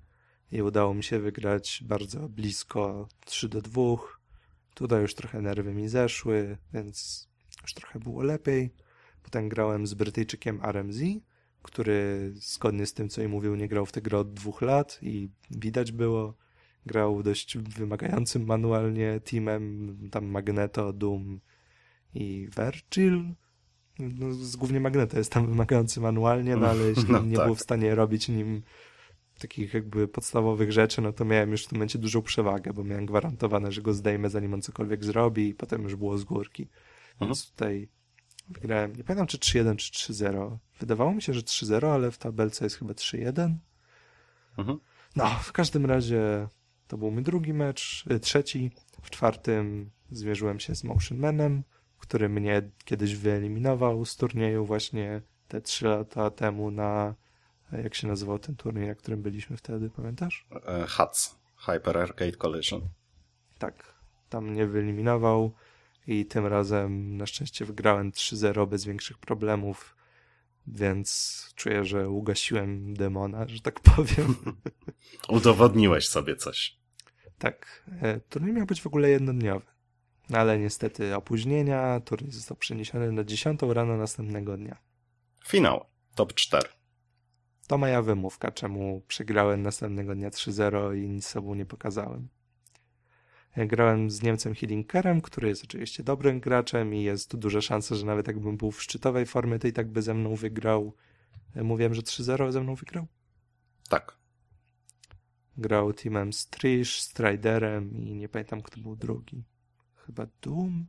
i udało mi się wygrać bardzo blisko 3 do 2. Tutaj już trochę nerwy mi zeszły, więc już trochę było lepiej. Potem grałem z Brytyjczykiem RMZ, który zgodnie z tym, co i mówił, nie grał w tę grę od dwóch lat i widać było. Grał dość wymagającym manualnie teamem, tam Magneto, Doom i Virgil. No, głównie Magneto jest tam wymagający manualnie, no ale jeśli no, nie tak. był w stanie robić nim takich jakby podstawowych rzeczy, no to miałem już w tym momencie dużą przewagę, bo miałem gwarantowane, że go zdejmę zanim on cokolwiek zrobi i potem już było z górki. Mhm. Więc tutaj wygrałem, nie pamiętam czy 3-1 czy 3-0. Wydawało mi się, że 3-0, ale w tabelce jest chyba 3-1. Mhm. No, w każdym razie to był mój drugi mecz, y, trzeci. W czwartym zmierzyłem się z Motion Manem, który mnie kiedyś wyeliminował z turnieju właśnie te trzy lata temu na jak się nazywał ten turniej, na którym byliśmy wtedy, pamiętasz? E, HATS, Hyper Arcade Collision. Tak, tam mnie wyeliminował i tym razem na szczęście wygrałem 3-0 bez większych problemów, więc czuję, że ugasiłem demona, że tak powiem. Udowodniłeś sobie coś. Tak, e, turniej miał być w ogóle jednodniowy, no ale niestety opóźnienia, turniej został przeniesiony na 10 rano następnego dnia. Finał, top 4. To moja wymówka, czemu przegrałem następnego dnia 3-0 i nic sobą nie pokazałem. Grałem z Niemcem Hillinkerem, który jest oczywiście dobrym graczem i jest tu duża szansa, że nawet jakbym był w szczytowej formie, to i tak by ze mną wygrał. Mówiłem, że 3-0 ze mną wygrał? Tak. Grał teamem Strish, Striderem i nie pamiętam, kto był drugi. Chyba Doom?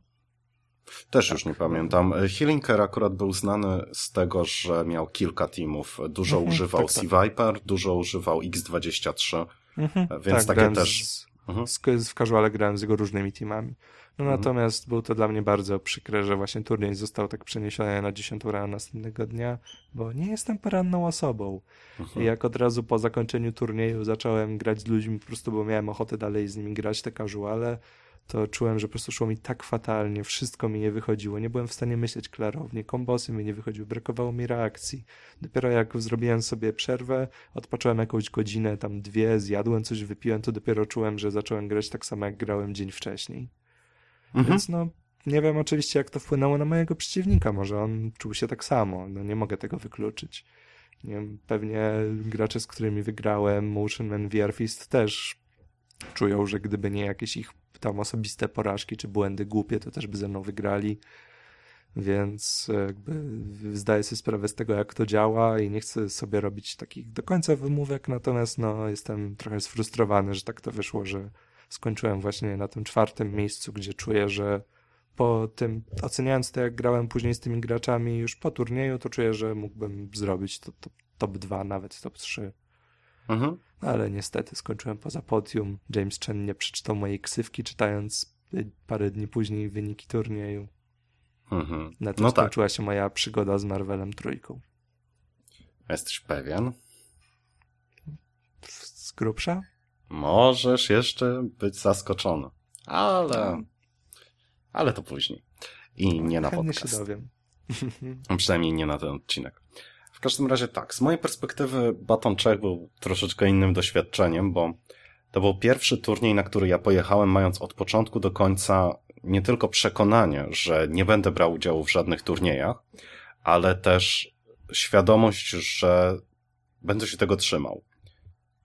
Też już nie pamiętam. Hillinker akurat był znany z tego, że miał kilka teamów. Dużo mhm, używał tak, Sea tak. Viper, dużo używał X23, mhm, więc tak, takie też... Z, mhm. z, w casuale grałem z jego różnymi teamami. No mhm. natomiast był to dla mnie bardzo przykre, że właśnie turniej został tak przeniesiony na 10 rano następnego dnia, bo nie jestem poranną osobą. Mhm. I jak od razu po zakończeniu turnieju zacząłem grać z ludźmi po prostu, bo miałem ochotę dalej z nimi grać te casuale, to czułem, że po prostu szło mi tak fatalnie, wszystko mi nie wychodziło, nie byłem w stanie myśleć klarownie, kombosy mi nie wychodziły, brakowało mi reakcji. Dopiero jak zrobiłem sobie przerwę, odpocząłem jakąś godzinę, tam dwie, zjadłem coś, wypiłem, to dopiero czułem, że zacząłem grać tak samo, jak grałem dzień wcześniej. Mhm. Więc no, nie wiem oczywiście, jak to wpłynęło na mojego przeciwnika, może on czuł się tak samo, no nie mogę tego wykluczyć. Nie wiem, pewnie gracze, z którymi wygrałem, Motion Man VR Fist też czują, że gdyby nie jakieś ich tam osobiste porażki czy błędy głupie, to też by ze mną wygrali. Więc jakby zdaję sobie sprawę z tego, jak to działa i nie chcę sobie robić takich do końca wymówek, natomiast no, jestem trochę sfrustrowany, że tak to wyszło, że skończyłem właśnie na tym czwartym miejscu, gdzie czuję, że po tym, oceniając to, jak grałem później z tymi graczami już po turnieju, to czuję, że mógłbym zrobić to, to top 2, nawet top 3. Mhm. Ale niestety skończyłem poza podium. James Chen nie przeczytał mojej ksywki, czytając parę dni później wyniki turnieju. Mhm. Na tym no tak. skończyła tak. się moja przygoda z Marvelem trójką. Jesteś pewien? Z grubsza? Możesz jeszcze być zaskoczony. Ale... No. Ale to później. I nie na Chętnie podcast. się dowiem. Przynajmniej nie na ten odcinek. W każdym razie tak, z mojej perspektywy Baton Czech był troszeczkę innym doświadczeniem, bo to był pierwszy turniej, na który ja pojechałem, mając od początku do końca nie tylko przekonanie, że nie będę brał udziału w żadnych turniejach, ale też świadomość, że będę się tego trzymał.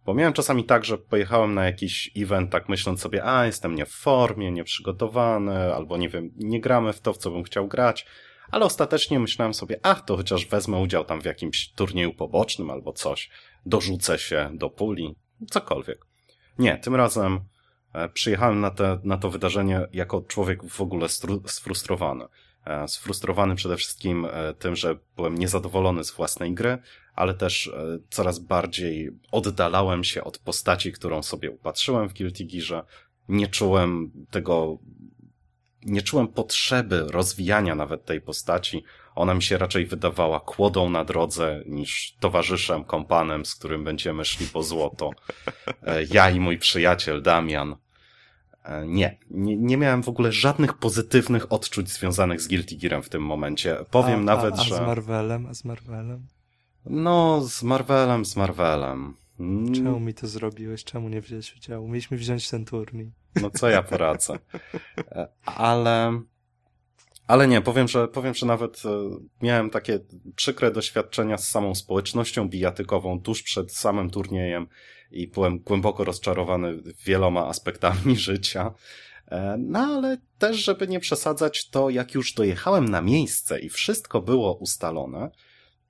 Bo miałem czasami tak, że pojechałem na jakiś event tak myśląc sobie, a jestem nie w formie, nieprzygotowany, albo nie wiem, nie gramy w to, w co bym chciał grać, ale ostatecznie myślałem sobie, ach, to chociaż wezmę udział tam w jakimś turnieju pobocznym albo coś, dorzucę się do puli, cokolwiek. Nie, tym razem e, przyjechałem na, te, na to wydarzenie jako człowiek w ogóle sfrustrowany. E, sfrustrowany przede wszystkim e, tym, że byłem niezadowolony z własnej gry, ale też coraz bardziej oddalałem się od postaci, którą sobie upatrzyłem w Guilty Gearze. Nie czułem tego nie czułem potrzeby rozwijania nawet tej postaci. Ona mi się raczej wydawała kłodą na drodze niż towarzyszem, kompanem, z którym będziemy szli po złoto. E, ja i mój przyjaciel Damian. E, nie, nie, nie miałem w ogóle żadnych pozytywnych odczuć związanych z Guilty Gearem w tym momencie. Powiem a, nawet, a, a że... A z Marvelem, a z Marvelem? No, z Marvelem, z Marvelem. Mm. Czemu mi to zrobiłeś? Czemu nie wziąłeś udziału? Mieliśmy wziąć ten turniej. No co ja poradzę. E, ale, ale nie, powiem, że, powiem, że nawet e, miałem takie przykre doświadczenia z samą społecznością bijatykową tuż przed samym turniejem i byłem głęboko rozczarowany wieloma aspektami życia. E, no ale też, żeby nie przesadzać, to jak już dojechałem na miejsce i wszystko było ustalone,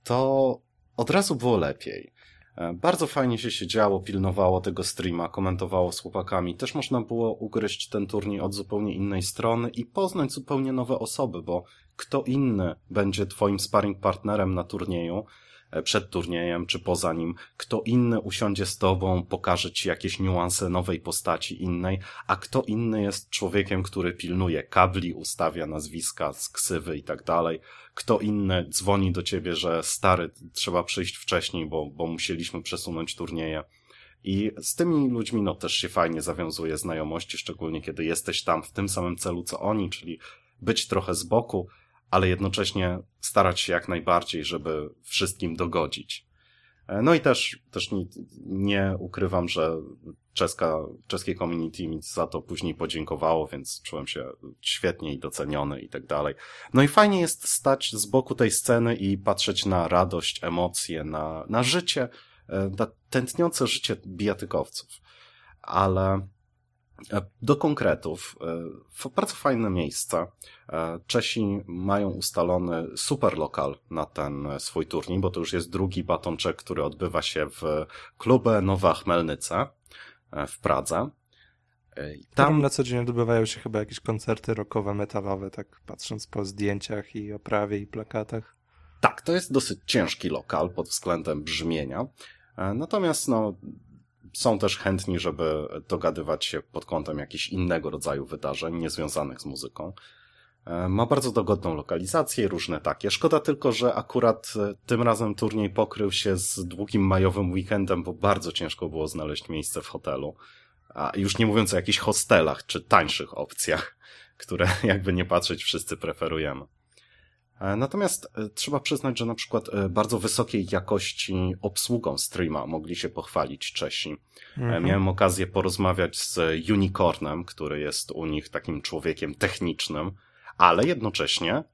to od razu było lepiej. E, bardzo fajnie się siedziało, pilnowało tego streama, komentowało z chłopakami. Też można było ugryźć ten turniej od zupełnie innej strony i poznać zupełnie nowe osoby, bo kto inny będzie twoim sparring partnerem na turnieju, przed turniejem czy poza nim, kto inny usiądzie z tobą, pokaże ci jakieś niuanse nowej postaci innej, a kto inny jest człowiekiem, który pilnuje kabli, ustawia nazwiska, sksywy i tak dalej. Kto inny dzwoni do ciebie, że stary, trzeba przyjść wcześniej, bo, bo musieliśmy przesunąć turnieje. I z tymi ludźmi no też się fajnie zawiązuje znajomości, szczególnie kiedy jesteś tam w tym samym celu co oni, czyli być trochę z boku, ale jednocześnie starać się jak najbardziej, żeby wszystkim dogodzić. E, no i też, też nie, nie ukrywam, że czeska, czeskie community mi za to później podziękowało, więc czułem się świetnie i doceniony i tak dalej. No i fajnie jest stać z boku tej sceny i patrzeć na radość, emocje, na, na życie, e, na tętniące życie bijatykowców. Ale do konkretów. E, bardzo fajne miejsce. E, Czesi mają ustalony super lokal na ten swój turniej, bo to już jest drugi batonczek, który odbywa się w klubie Nowa Chmelnyce w Pradze. Tam na co dzień odbywają się chyba jakieś koncerty rockowe, metalowe, tak patrząc po zdjęciach i oprawie i plakatach. Tak, to jest dosyć ciężki lokal pod względem brzmienia. Natomiast no, są też chętni, żeby dogadywać się pod kątem jakichś innego rodzaju wydarzeń, niezwiązanych z muzyką. E, ma bardzo dogodną lokalizację, różne takie. Szkoda tylko, że akurat e, tym razem turniej pokrył się z długim majowym weekendem, bo bardzo ciężko było znaleźć miejsce w hotelu. A już nie mówiąc o jakichś hostelach czy tańszych opcjach, które jakby nie patrzeć wszyscy preferujemy. E, natomiast e, trzeba przyznać, że na przykład e, bardzo wysokiej jakości obsługą streama mogli się pochwalić Czesi. Mhm. Miałem okazję porozmawiać z Unicornem, który jest u nich takim człowiekiem technicznym, ale jednocześnie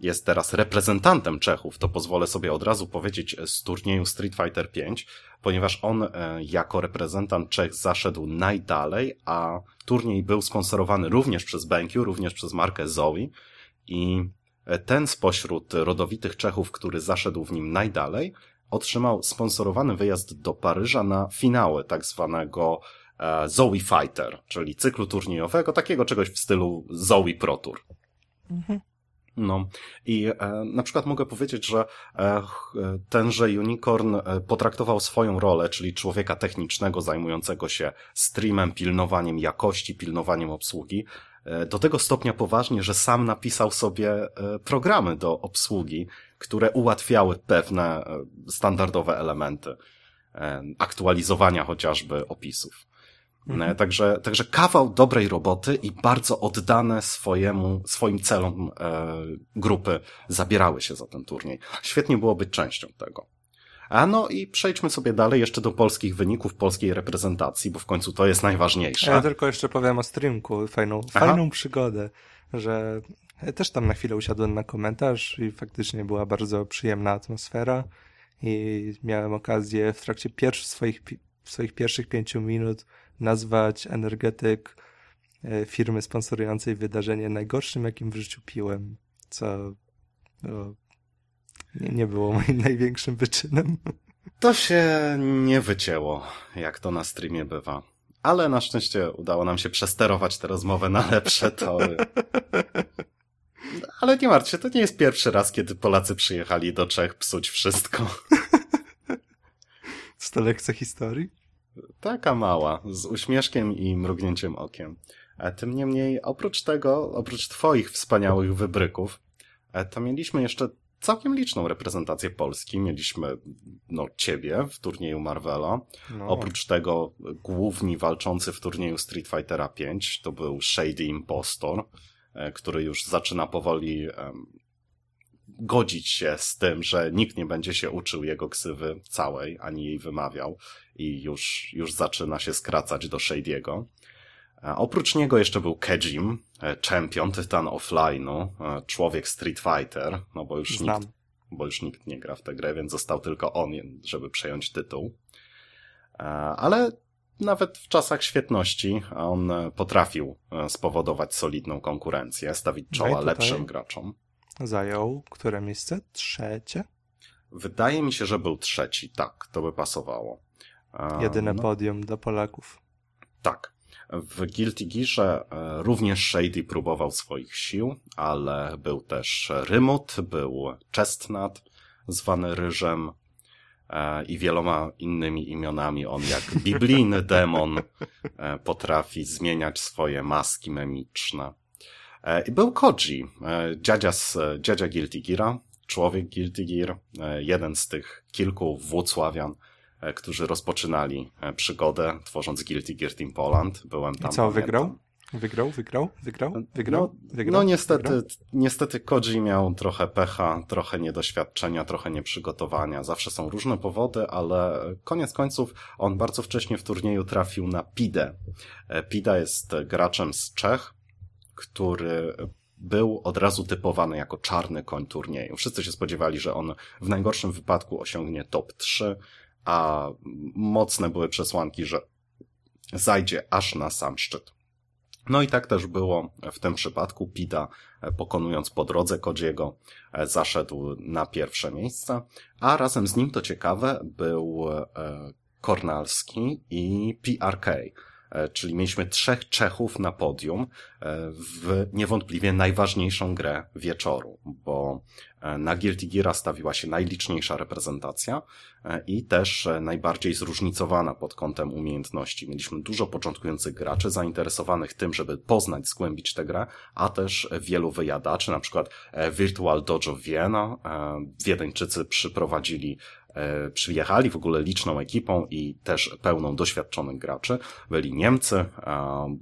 jest teraz reprezentantem Czechów, to pozwolę sobie od razu powiedzieć z turnieju Street Fighter V, ponieważ on jako reprezentant Czech zaszedł najdalej, a turniej był sponsorowany również przez BenQ, również przez markę Zoe i ten spośród rodowitych Czechów, który zaszedł w nim najdalej, otrzymał sponsorowany wyjazd do Paryża na finały tak zwanego e, Zoe Fighter, czyli cyklu turniejowego, takiego czegoś w stylu Zoe Pro Tour. Mhm. No i e, na przykład mogę powiedzieć, że e, tenże Unicorn e, potraktował swoją rolę, czyli człowieka technicznego zajmującego się streamem, pilnowaniem jakości, pilnowaniem obsługi, E, do tego stopnia poważnie, że sam napisał sobie e, programy do obsługi, które ułatwiały pewne e, standardowe elementy aktualizowania chociażby opisów. Mhm. Także, także kawał dobrej roboty i bardzo oddane swojemu, swoim celom grupy zabierały się za ten turniej. Świetnie było być częścią tego. A no i przejdźmy sobie dalej jeszcze do polskich wyników, polskiej reprezentacji, bo w końcu to jest najważniejsze. Ja tylko jeszcze powiem o streamku, fajną, fajną przygodę, że ja też tam na chwilę usiadłem na komentarz i faktycznie była bardzo przyjemna atmosfera i miałem okazję w trakcie pierwszych swoich, swoich pierwszych pięciu minut nazwać energetyk e, firmy sponsorującej wydarzenie najgorszym, jakim w życiu piłem, co no, nie, nie było moim największym wyczynem. To się nie wycięło, jak to na streamie bywa. Ale na szczęście udało nam się przesterować tę rozmowę na lepsze tory. Ale nie martw się, to nie jest pierwszy raz, kiedy Polacy przyjechali do Czech psuć wszystko. To lekcja historii? Taka mała, z uśmieszkiem i mrugnięciem okiem. A tym niemniej, oprócz tego, oprócz twoich wspaniałych wybryków, e, to mieliśmy jeszcze całkiem liczną reprezentację Polski. Mieliśmy no, ciebie w turnieju Marvela. No. Oprócz tego główni walczący w turnieju Street Fightera 5 to był Shady Impostor, e, który już zaczyna powoli godzić się z tym, że nikt nie będzie się uczył jego ksywy całej, ani jej wymawiał i już, już zaczyna się skracać do Shady'ego. A oprócz niego jeszcze był Kejim, e, champion Tytan Offline'u, e, człowiek Street Fighter, no bo już Znam. nikt, bo już nikt nie gra w tę grę, więc został tylko on, żeby przejąć tytuł. E, ale nawet w czasach świetności on potrafił spowodować solidną konkurencję, stawić czoła lepszym graczom. Zajął które miejsce? Trzecie? Wydaje mi się, że był trzeci, tak, to by pasowało. Jedyne no. podium dla Polaków. Tak. W Guilty Gearze e, również Shady próbował swoich sił, ale był też Rymut, był Chestnut, zwany Ryżem e, i wieloma innymi imionami. On jak biblijny demon e, potrafi zmieniać swoje maski memiczne. I był Koji, dziadzia, z, dziadzia Guilty Geara, człowiek Guilty Gear, jeden z tych kilku Włocławian, którzy rozpoczynali e, przygodę, tworząc Guilty Gear Team Poland. Byłem tam. I co, wygrał? Wygrał, wygrał, wygrał, wygrał, no, wygrał. No niestety, wygrał? niestety Koji miał trochę pecha, trochę niedoświadczenia, trochę nieprzygotowania. Zawsze są różne powody, ale koniec końców on bardzo wcześnie w turnieju trafił na Pidę. E, Pida jest graczem z Czech, który był od razu typowany jako czarny koń turnieju. Wszyscy się spodziewali, że on w najgorszym wypadku osiągnie top 3, a mocne były przesłanki, że zajdzie aż na sam szczyt. No i tak też było w tym przypadku. Pida, e, pokonując po drodze Kodziego, e, zaszedł na pierwsze miejsce, a razem z nim, to ciekawe, był e, Kornalski i PRK, czyli mieliśmy trzech Czechów na podium w niewątpliwie najważniejszą grę wieczoru, bo na Guilty Gear stawiła się najliczniejsza reprezentacja e, i też e, najbardziej zróżnicowana pod kątem umiejętności. Mieliśmy dużo początkujących graczy zainteresowanych tym, żeby poznać, zgłębić tę grę, a też wielu wyjadaczy, na przykład e, Virtual Dojo Vienna. Wiedeńczycy przyprowadzili e, przyjechali w ogóle liczną ekipą i też pełną doświadczonych graczy. Byli Niemcy,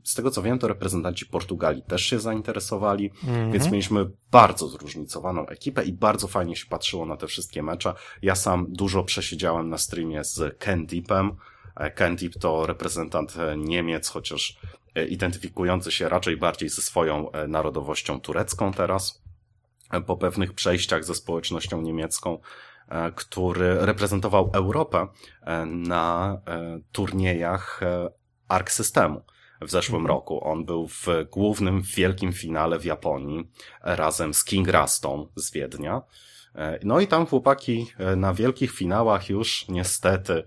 z tego co wiem, to reprezentanci Portugalii też się zainteresowali, mm -hmm. więc mieliśmy bardzo zróżnicowaną ekipę i bardzo fajnie się patrzyło na te wszystkie mecze. Ja sam dużo przesiedziałem na streamie z Ken Deepem. E, Ken Deep to reprezentant Niemiec, chociaż identyfikujący się raczej bardziej ze swoją narodowością turecką teraz po pewnych przejściach ze społecznością niemiecką, e, który reprezentował Europę e, na e, turniejach Ark Systemu w zeszłym mhm. roku. On był w głównym, wielkim finale w Japonii razem z King Rastą z Wiednia. No i tam chłopaki na wielkich finałach już niestety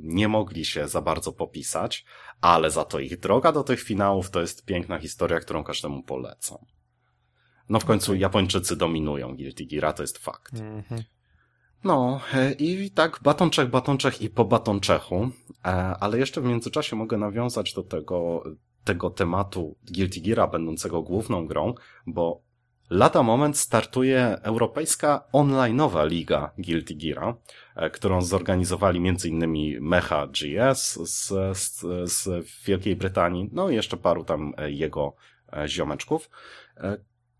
nie mogli się za bardzo popisać, ale za to ich droga do tych finałów to jest piękna historia, którą każdemu polecam. No w końcu Japończycy dominują Guilty Gear, to jest fakt. Mhm. No e, i tak batonczek, batonczek i po batonczechu, e, ale jeszcze w międzyczasie mogę nawiązać do tego, tego tematu Guilty Geara będącego główną grą, bo lata moment startuje europejska online'owa liga Guilty Geara, e, którą zorganizowali m.in. Mecha GS z, z, z Wielkiej Brytanii, no i jeszcze paru tam jego ziomeczków,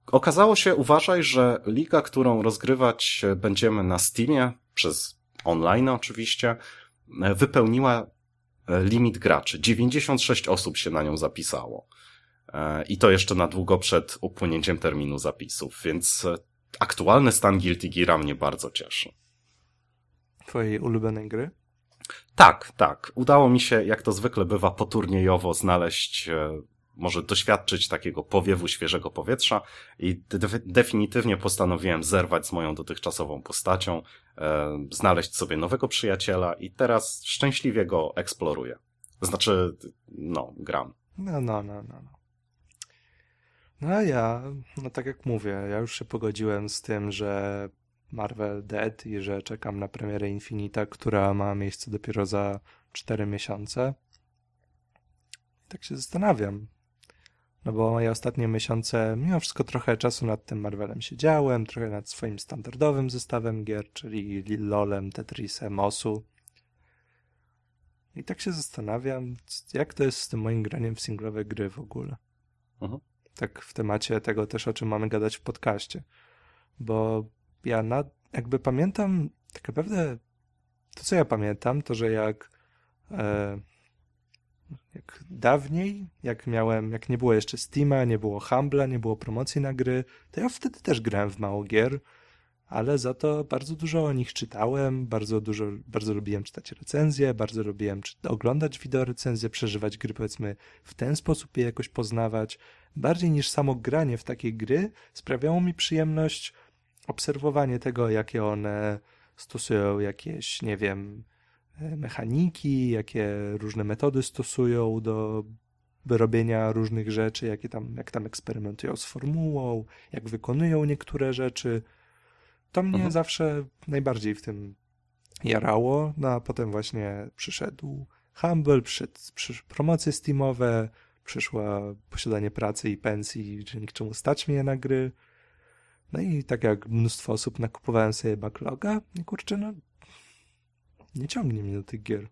Okazało się, uważaj, że liga, którą rozgrywać będziemy na Steamie, przez online oczywiście, wypełniła e, limit graczy. 96 osób się na nią zapisało. E, I to jeszcze na długo przed upłynięciem terminu zapisów, więc e, aktualny stan Guilty Gear mnie bardzo cieszy. Twojej ulubionej gry? Tak, tak. Udało mi się, jak to zwykle bywa, poturniejowo znaleźć może doświadczyć takiego powiewu świeżego powietrza i de definitywnie postanowiłem zerwać z moją dotychczasową postacią, e, znaleźć sobie nowego przyjaciela i teraz szczęśliwie go eksploruję. Znaczy, no, gram. No, no, no, no. No a ja, no tak jak mówię, ja już się pogodziłem z tym, że Marvel Dead i że czekam na premierę Infinita, która ma miejsce dopiero za 4 miesiące. I tak się zastanawiam, no bo moje ostatnie miesiące, mimo wszystko trochę czasu nad tym Marvelem siedziałem, trochę nad swoim standardowym zestawem gier, czyli LOLem, Tetrisem, Osu. I tak się zastanawiam, jak to jest z tym moim graniem w singlowe gry w ogóle. Mhm. Tak w temacie tego też, o czym mamy gadać w podcaście. Bo ja na, jakby pamiętam, tak naprawdę to, co ja pamiętam, to, że jak e, jak dawniej, jak miałem, jak nie było jeszcze Steama, nie było Humble'a, nie było promocji na gry, to ja wtedy też grałem w mało gier, ale za to bardzo dużo o nich czytałem, bardzo dużo, bardzo lubiłem czytać recenzje, bardzo lubiłem czy, oglądać wideo recenzje, przeżywać gry powiedzmy w ten sposób je jakoś poznawać. Bardziej niż samo granie w takie gry sprawiało mi przyjemność obserwowanie tego, jakie one stosują jakieś, nie wiem, mechaniki, jakie różne metody stosują do robienia różnych rzeczy, jakie tam, jak tam eksperymentują z formułą, jak wykonują niektóre rzeczy. To mnie mhm. zawsze najbardziej w tym jarało, no a potem właśnie przyszedł Humble, przyszedł, przyszły promocje Steamowe, przyszła posiadanie pracy i pensji, dzięki czemu stać mnie na gry. No i tak jak mnóstwo osób nakupowałem sobie backloga i kurczę, no nie ciągnie mnie do tych gier.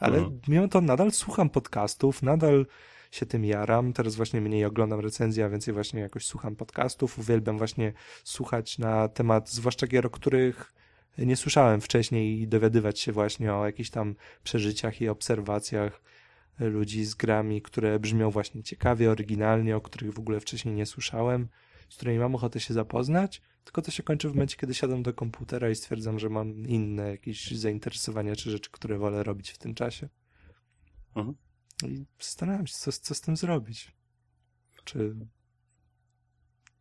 Ale mhm. mimo to nadal słucham podcastów, nadal się tym jaram. Teraz właśnie mniej oglądam recenzji, a więcej właśnie jakoś słucham podcastów. Uwielbiam właśnie słuchać na temat, zwłaszcza gier, o których nie słyszałem wcześniej i dowiadywać się właśnie o jakichś tam przeżyciach i obserwacjach ludzi z grami, które brzmią właśnie ciekawie, oryginalnie, o których w ogóle wcześniej nie słyszałem, z którymi mam ochotę się zapoznać. Tylko to się kończy w momencie, kiedy siadam do komputera i stwierdzam, że mam inne jakieś zainteresowania czy rzeczy, które wolę robić w tym czasie. Mhm. I zastanawiam się, co, co z tym zrobić. Czy,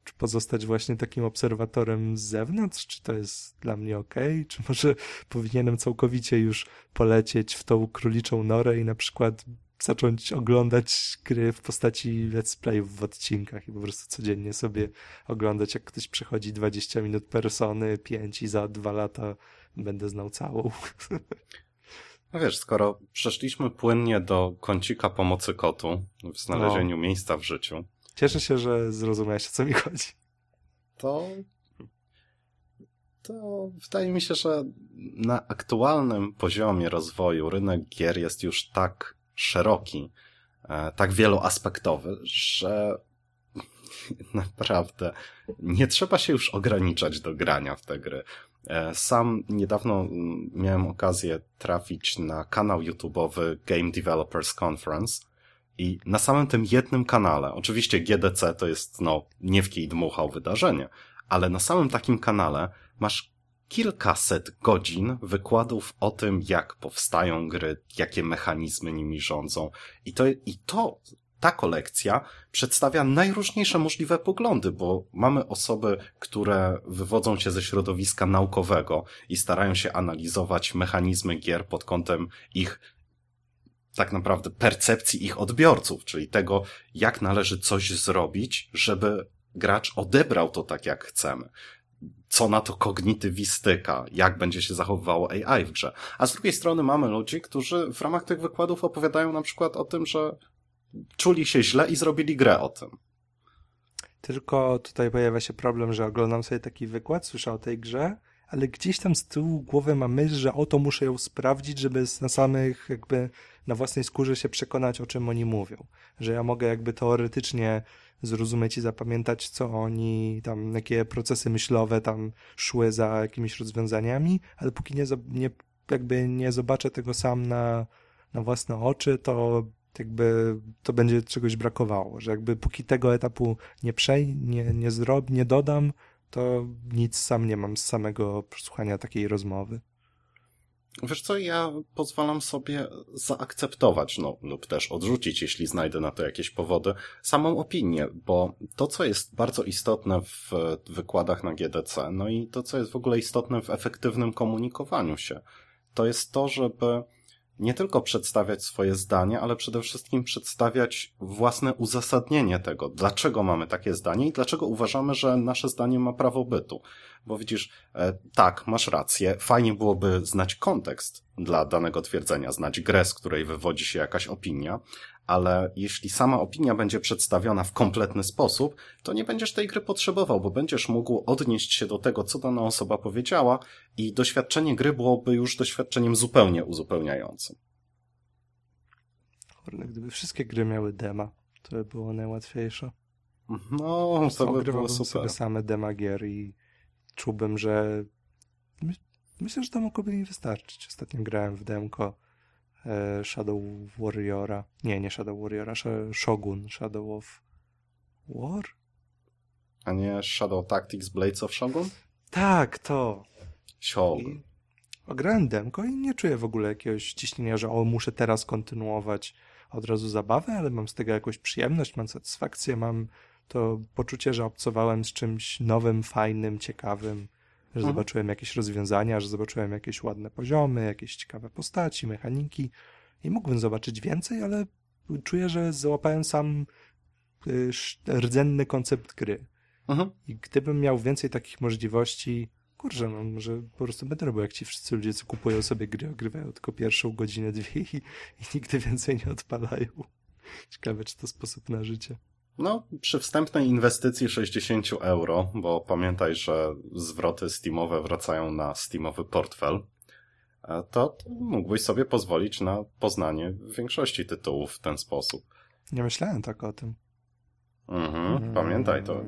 czy pozostać właśnie takim obserwatorem z zewnątrz? Czy to jest dla mnie ok? Czy może powinienem całkowicie już polecieć w tą króliczą norę i na przykład zacząć oglądać gry w postaci let's playów w odcinkach i po prostu codziennie sobie oglądać, jak ktoś przechodzi 20 minut persony, 5 i za dwa lata będę znał całą. No wiesz, skoro przeszliśmy płynnie do kącika pomocy kotu w znalezieniu no. miejsca w życiu. Cieszę się, że zrozumiałeś, o co mi chodzi. To to wydaje mi się, że na aktualnym poziomie rozwoju rynek gier jest już tak szeroki, e, tak wieloaspektowy, że naprawdę nie trzeba się już ograniczać do grania w te gry. E, sam niedawno miałem okazję trafić na kanał YouTube'owy Game Developers Conference i na samym tym jednym kanale, oczywiście GDC to jest no nie w dmuchał wydarzenie, ale na samym takim kanale masz kilkaset godzin wykładów o tym, jak powstają gry, jakie mechanizmy nimi rządzą. I to, i to ta kolekcja przedstawia najróżniejsze możliwe poglądy, bo mamy osoby, które wywodzą się ze środowiska naukowego i starają się analizować mechanizmy gier pod kątem ich tak naprawdę percepcji ich odbiorców, czyli tego, jak należy coś zrobić, żeby gracz odebrał to tak, jak chcemy. Co na to kognitywistyka, jak będzie się zachowywało AI w grze. A z drugiej strony mamy ludzi, którzy w ramach tych wykładów opowiadają na przykład o tym, że czuli się źle i zrobili grę o tym. Tylko tutaj pojawia się problem, że oglądam sobie taki wykład, słyszę o tej grze, ale gdzieś tam z tyłu głowy mam myśl, że oto muszę ją sprawdzić, żeby na samych jakby na własnej skórze się przekonać, o czym oni mówią. Że ja mogę jakby teoretycznie zrozumieć i zapamiętać, co oni tam, jakie procesy myślowe tam szły za jakimiś rozwiązaniami, ale póki nie, nie jakby nie zobaczę tego sam na, na własne oczy, to jakby to będzie czegoś brakowało, że jakby póki tego etapu nie przej, nie, nie zrobię, nie dodam, to nic sam nie mam z samego przesłuchania takiej rozmowy. Wiesz co, ja pozwalam sobie zaakceptować, no, lub też odrzucić, jeśli znajdę na to jakieś powody, samą opinię, bo to, co jest bardzo istotne w wykładach na GDC, no i to, co jest w ogóle istotne w efektywnym komunikowaniu się, to jest to, żeby nie tylko przedstawiać swoje zdanie, ale przede wszystkim przedstawiać własne uzasadnienie tego, dlaczego mamy takie zdanie i dlaczego uważamy, że nasze zdanie ma prawo bytu. Bo widzisz, e, tak, masz rację, fajnie byłoby znać kontekst dla danego twierdzenia, znać grę, z której wywodzi się jakaś opinia, ale jeśli sama opinia będzie przedstawiona w kompletny sposób, to nie będziesz tej gry potrzebował, bo będziesz mógł odnieść się do tego, co dana osoba powiedziała i doświadczenie gry byłoby już doświadczeniem zupełnie uzupełniającym. Kurde, gdyby wszystkie gry miały dema, to by było najłatwiejsze. No, to by było super. sobie same dema gier i czułbym, że myślę, że to mogłoby mi wystarczyć. Ostatnio grałem w demko Shadow Warriora. Nie, nie Shadow Warriora, Shogun, Shadow of War? A nie Shadow Tactics Blades of Shogun? Tak, to. Shogun. Ograłem demko i nie czuję w ogóle jakiegoś ciśnienia, że o, muszę teraz kontynuować od razu zabawę, ale mam z tego jakąś przyjemność, mam satysfakcję, mam to poczucie, że obcowałem z czymś nowym, fajnym, ciekawym że mhm. zobaczyłem jakieś rozwiązania, że zobaczyłem jakieś ładne poziomy, jakieś ciekawe postaci, mechaniki i mógłbym zobaczyć więcej, ale czuję, że załapałem sam y, rdzenny koncept gry. Mhm. I gdybym miał więcej takich możliwości, kurczę, no może po prostu będę robił jak ci wszyscy ludzie, co kupują sobie gry, ogrywają tylko pierwszą godzinę, dwie i, i nigdy więcej nie odpalają. Ciekawe, czy to sposób na życie. No, przy wstępnej inwestycji 60 euro, bo pamiętaj, że zwroty Steamowe wracają na Steamowy portfel, e, to, mógłbyś sobie pozwolić na poznanie większości tytułów w ten sposób. Nie myślałem tak o tym. Mhm, mm. Pamiętaj to.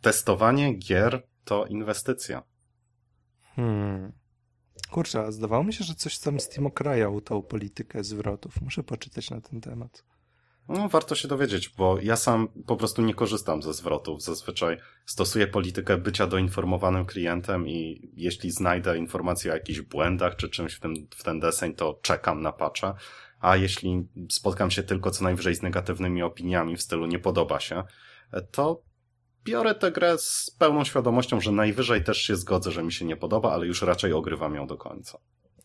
Testowanie gier to inwestycja. Hmm. Kurczę, zdawało mi się, że coś tam Steam okrajał tą politykę zwrotów. Muszę poczytać na ten temat. No, warto się dowiedzieć, bo ja sam po prostu nie korzystam ze zwrotów. Zazwyczaj stosuję politykę bycia doinformowanym klientem i jeśli znajdę informację o jakichś błędach czy czymś w ten, w ten deseń, to czekam na patcha. A jeśli spotkam się tylko co najwyżej z negatywnymi opiniami w stylu nie podoba się, to biorę tę grę z pełną świadomością, że najwyżej też się zgodzę, że mi się nie podoba, ale już raczej ogrywam ją do końca.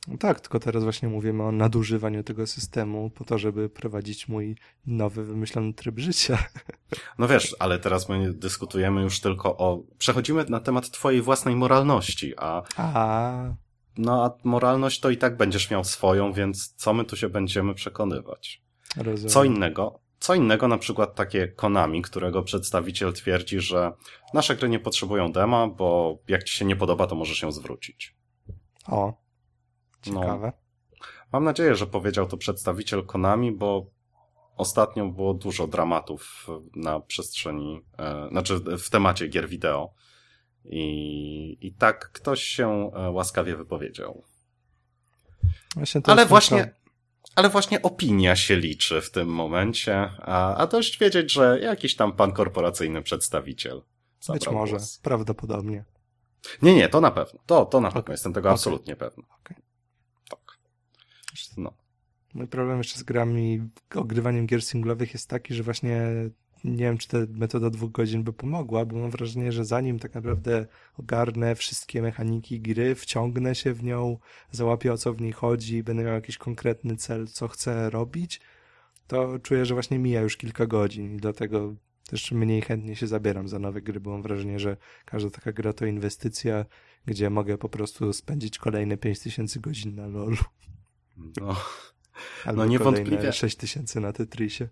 No tak, tylko teraz właśnie mówimy o nadużywaniu tego systemu po to, żeby prowadzić mój nowy, wymyślony tryb życia. No wiesz, ale teraz my dyskutujemy już tylko o... Przechodzimy na temat twojej własnej moralności, a... A... No a moralność to i tak będziesz miał swoją, więc co my tu się będziemy przekonywać? Rozumiem. Co innego, co innego na przykład takie Konami, którego przedstawiciel twierdzi, że nasze gry nie potrzebują dema, bo jak ci się nie podoba, to możesz ją zwrócić. O, ciekawe. No, mam nadzieję, że powiedział to przedstawiciel Konami, bo ostatnio było dużo dramatów na przestrzeni, e, znaczy w temacie gier wideo. I, I tak ktoś się e, łaskawie wypowiedział. Właśnie ale właśnie, ale właśnie opinia się liczy w tym momencie, a, a dość wiedzieć, że jakiś tam pan korporacyjny przedstawiciel. Być może, głos. prawdopodobnie. Nie, nie, to na pewno. To, to na pewno, okay. jestem tego okay. absolutnie pewny. Okay. No. Mój problem jeszcze z grami, ogrywaniem gier singlowych jest taki, że właśnie nie wiem, czy ta metoda dwóch godzin by pomogła, bo mam wrażenie, że zanim tak naprawdę ogarnę wszystkie mechaniki gry, wciągnę się w nią, załapię o co w niej chodzi, będę miał jakiś konkretny cel, co chcę robić, to czuję, że właśnie mija już kilka godzin i dlatego też mniej chętnie się zabieram za nowe gry, bo mam wrażenie, że każda taka gra to inwestycja, gdzie mogę po prostu spędzić kolejne 5000 godzin na LoLu. No, Albo no niewątpliwie. 6000 na Tetrisie.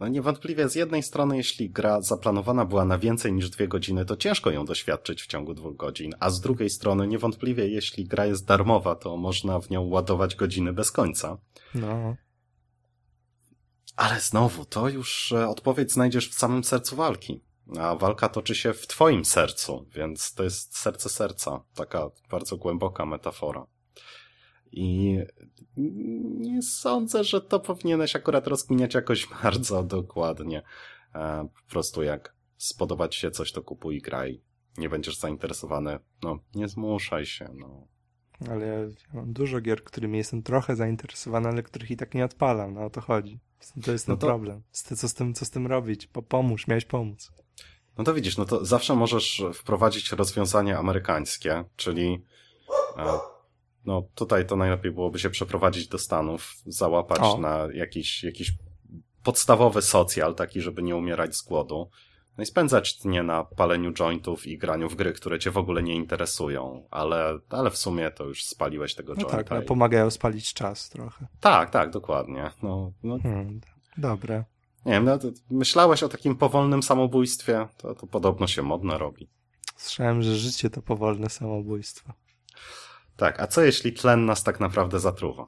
No niewątpliwie z jednej strony, jeśli gra zaplanowana była na więcej niż dwie godziny, to ciężko ją doświadczyć w ciągu dwóch godzin, a z drugiej strony, niewątpliwie, jeśli gra jest darmowa, to można w nią ładować godziny bez końca. No. Ale znowu, to już e, odpowiedź znajdziesz w samym sercu walki. A walka toczy się w twoim sercu, więc to jest serce serca. Taka bardzo głęboka metafora. I nie sądzę, że to powinieneś akurat rozkminiać jakoś bardzo dokładnie. E, po prostu jak spodobać się coś, to kupuj i graj. Nie będziesz zainteresowany, no nie zmuszaj się, no. Ale ja, mam dużo gier, którymi jestem trochę zainteresowany, ale których i tak nie odpalam, no o to chodzi. To jest no ten to... problem. Co z, tym, co z tym robić? Po, pomóż, miałeś pomóc. No to widzisz, no to zawsze możesz wprowadzić rozwiązanie amerykańskie, czyli e, no tutaj to najlepiej byłoby się przeprowadzić do Stanów, załapać o. na jakiś, jakiś podstawowy socjal, taki, żeby nie umierać z głodu. No i spędzać dnie na paleniu jointów i graniu w gry, które cię w ogóle nie interesują, ale, ale w sumie to już spaliłeś tego no jointa. Tak, ale i... pomagają spalić czas trochę. Tak, tak, dokładnie. No, no... Hmm, dobre. Nie wiem, no, myślałeś o takim powolnym samobójstwie? To, to podobno się modno robi. Słyszałem, że życie to powolne samobójstwo. Tak, a co jeśli tlen nas tak naprawdę zatruwa?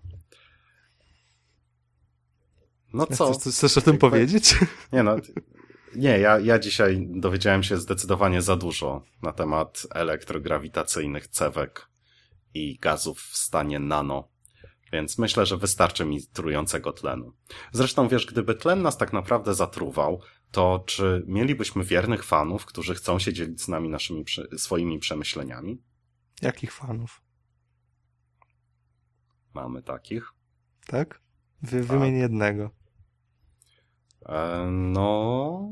No co? Chcesz, chcesz o tym powiedzieć? Nie no, nie, ja, ja dzisiaj dowiedziałem się zdecydowanie za dużo na temat elektrograwitacyjnych cewek i gazów w stanie nano, więc myślę, że wystarczy mi trującego tlenu. Zresztą wiesz, gdyby tlen nas tak naprawdę zatruwał, to czy mielibyśmy wiernych fanów, którzy chcą się dzielić z nami naszymi swoimi przemyśleniami? Jakich fanów? Mamy takich. Tak? Wy, tak. Wymień jednego. E, no...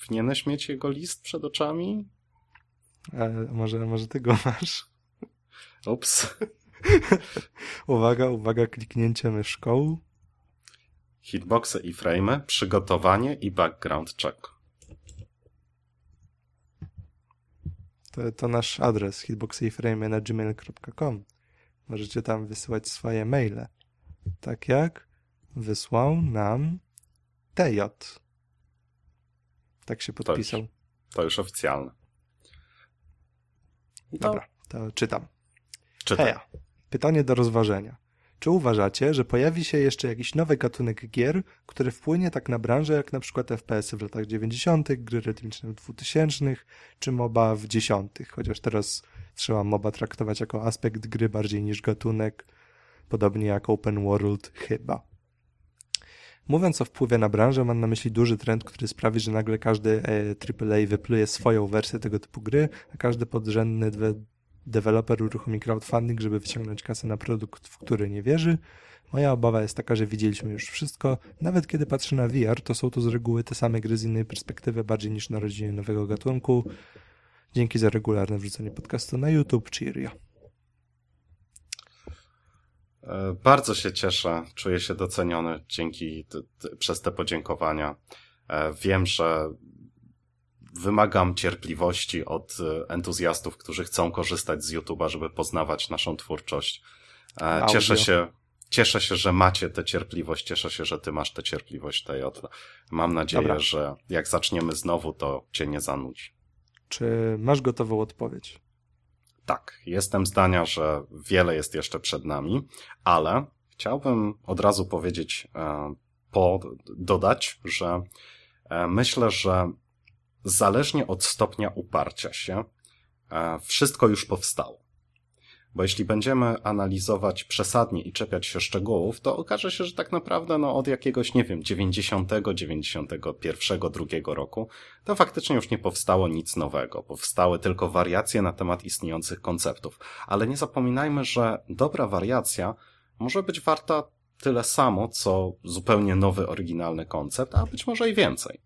Powinieneś mieć jego list przed oczami? E, może, może ty go masz? Ups. uwaga, uwaga, kliknięcie myszką. Hitboxy i frame, przygotowanie i background check. To, to nasz adres hitboxy i frame na gmail.com. Możecie tam wysyłać swoje maile. Tak jak wysłał nam TJ. Tak się podpisał. To już, to już oficjalne. Dobra, to czytam. Czytam. Heja. Pytanie do rozważenia. Czy uważacie, że pojawi się jeszcze jakiś nowy gatunek gier, który wpłynie tak na branżę jak na przykład FPS-y w latach 90., gry rytmiczne w 2000, czy MOBA w 10., chociaż teraz trzeba MOBA traktować jako aspekt gry bardziej niż gatunek, podobnie jak Open World chyba. Mówiąc o wpływie na branżę, mam na myśli duży trend, który sprawi, że nagle każdy AAA e, wypluje swoją wersję tego typu gry, a każdy podrzędny deweloper uruchomi crowdfunding, żeby wyciągnąć kasę na produkt, w który nie wierzy. Moja obawa jest taka, że widzieliśmy już wszystko. Nawet kiedy patrzę na VR, to są to z reguły te same gry z innej perspektywy, bardziej niż narodzenie nowego gatunku. Dzięki za regularne wrzucenie podcastu na YouTube. Cheerio. E, bardzo się cieszę, czuję się doceniony dzięki przez te podziękowania. E, wiem, że wymagam cierpliwości od e, entuzjastów, którzy chcą korzystać z YouTube'a, żeby poznawać naszą twórczość. Audio. Cieszę się, cieszę się, że macie tę cierpliwość, cieszę się, że ty masz tę cierpliwość, Tejotla. Mam nadzieję, Dobra. że jak zaczniemy znowu, to cię nie zanudzi. Czy masz gotową odpowiedź? Tak, jestem zdania, że wiele jest jeszcze przed nami, ale chciałbym od razu powiedzieć, e, po, dodać, że e, myślę, że zależnie od stopnia uparcia się, e, wszystko już powstało. Bo jeśli będziemy analizować przesadnie i czepiać się szczegółów, to okaże się, że tak naprawdę no, od jakiegoś, nie wiem, 90, 91, 2 roku, to faktycznie już nie powstało nic nowego. Powstały tylko wariacje na temat istniejących konceptów. Ale nie zapominajmy, że dobra wariacja może być warta tyle samo, co zupełnie nowy, oryginalny koncept, a być może i więcej.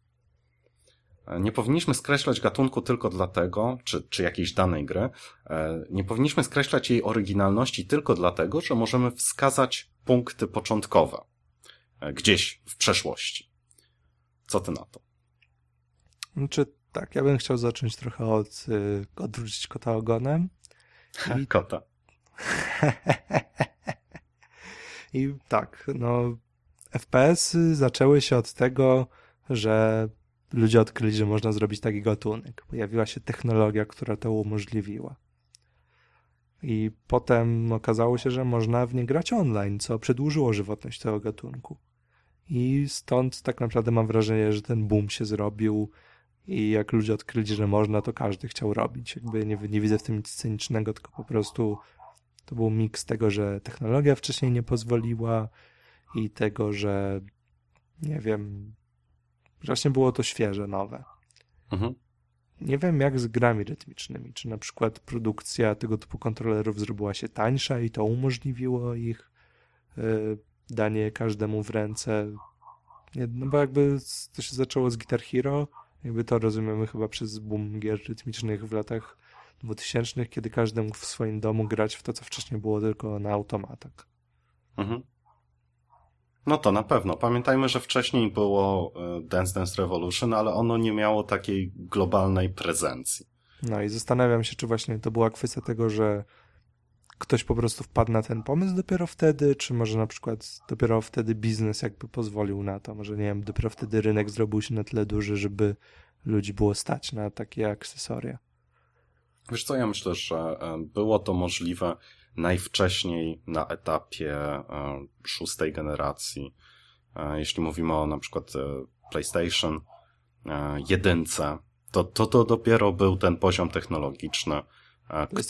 Nie powinniśmy skreślać gatunku tylko dlatego, czy, czy jakiejś danej gry, e, nie powinniśmy skreślać jej oryginalności tylko dlatego, że możemy wskazać punkty początkowe e, gdzieś w przeszłości. Co ty na to? Znaczy, tak, ja bym chciał zacząć trochę od y, odwrócić kota ogonem. I... Kota. I tak, no, FPS-y zaczęły się od tego, że ludzie odkryli, że można zrobić taki gatunek. Pojawiła się technologia, która to umożliwiła. I potem okazało się, że można w nie grać online, co przedłużyło żywotność tego gatunku. I stąd tak naprawdę mam wrażenie, że ten boom się zrobił i jak ludzie odkryli, że można, to każdy chciał robić. Jakby nie, nie widzę w tym nic cynicznego, tylko po prostu to był miks tego, że technologia wcześniej nie pozwoliła i tego, że nie wiem, Właśnie było to świeże, nowe. Mhm. Nie wiem jak z grami rytmicznymi, czy na przykład produkcja tego typu kontrolerów zrobiła się tańsza i to umożliwiło ich y, danie każdemu w ręce. Nie, no bo jakby to się zaczęło z Guitar Hero, jakby to rozumiemy chyba przez boom gier rytmicznych w latach 2000, kiedy każdy mógł w swoim domu grać w to, co wcześniej było tylko na automatach. Mhm. No to na pewno. Pamiętajmy, że wcześniej było e, Dance Dance Revolution, ale ono nie miało takiej globalnej prezencji. No i zastanawiam się, czy właśnie to była kwestia tego, że ktoś po prostu wpadł na ten pomysł dopiero wtedy, czy może na przykład dopiero wtedy biznes jakby pozwolił na to, może nie wiem, dopiero wtedy rynek zrobił się na tyle duży, żeby ludzi było stać na takie akcesoria. Wiesz co, ja myślę, że e, było to możliwe najwcześniej na etapie e, szóstej generacji. E, jeśli mówimy o na przykład e, PlayStation jedynce, to, to to dopiero był ten poziom technologiczny,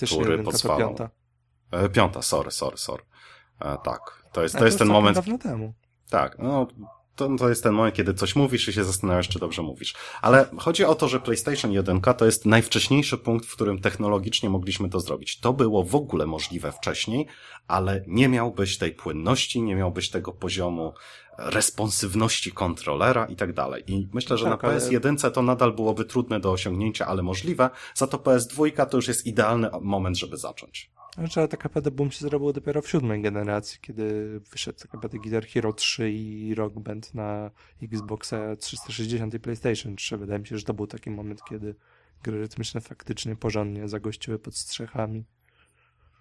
który pozwalał. Piąta. piąta, sorry, sorry, sorry. Tak, to jest, to, to jest ten moment. Dawno temu. Tak, no to, to jest ten moment, kiedy coś mówisz i się zastanawiasz, czy dobrze mówisz. Ale chodzi o to, że PlayStation 1 to jest najwcześniejszy punkt, w którym technologicznie mogliśmy to zrobić. To było w ogóle możliwe wcześniej, ale nie miałbyś tej płynności, nie miałbyś tego poziomu responsywności kontrolera i tak dalej. I myślę, że tak, na PS1 to nadal byłoby trudne do osiągnięcia, ale możliwe. Za to PS2 to już jest idealny moment, żeby zacząć. Znaczy, ale tak naprawdę boom się zrobił dopiero w siódmej generacji, kiedy wyszedł tak naprawdę Guitar Hero 3 i Rock Band na Xboxa 360 i PlayStation 3. Wydaje mi się, że to był taki moment, kiedy gry rytmiczne faktycznie porządnie zagościły pod strzechami.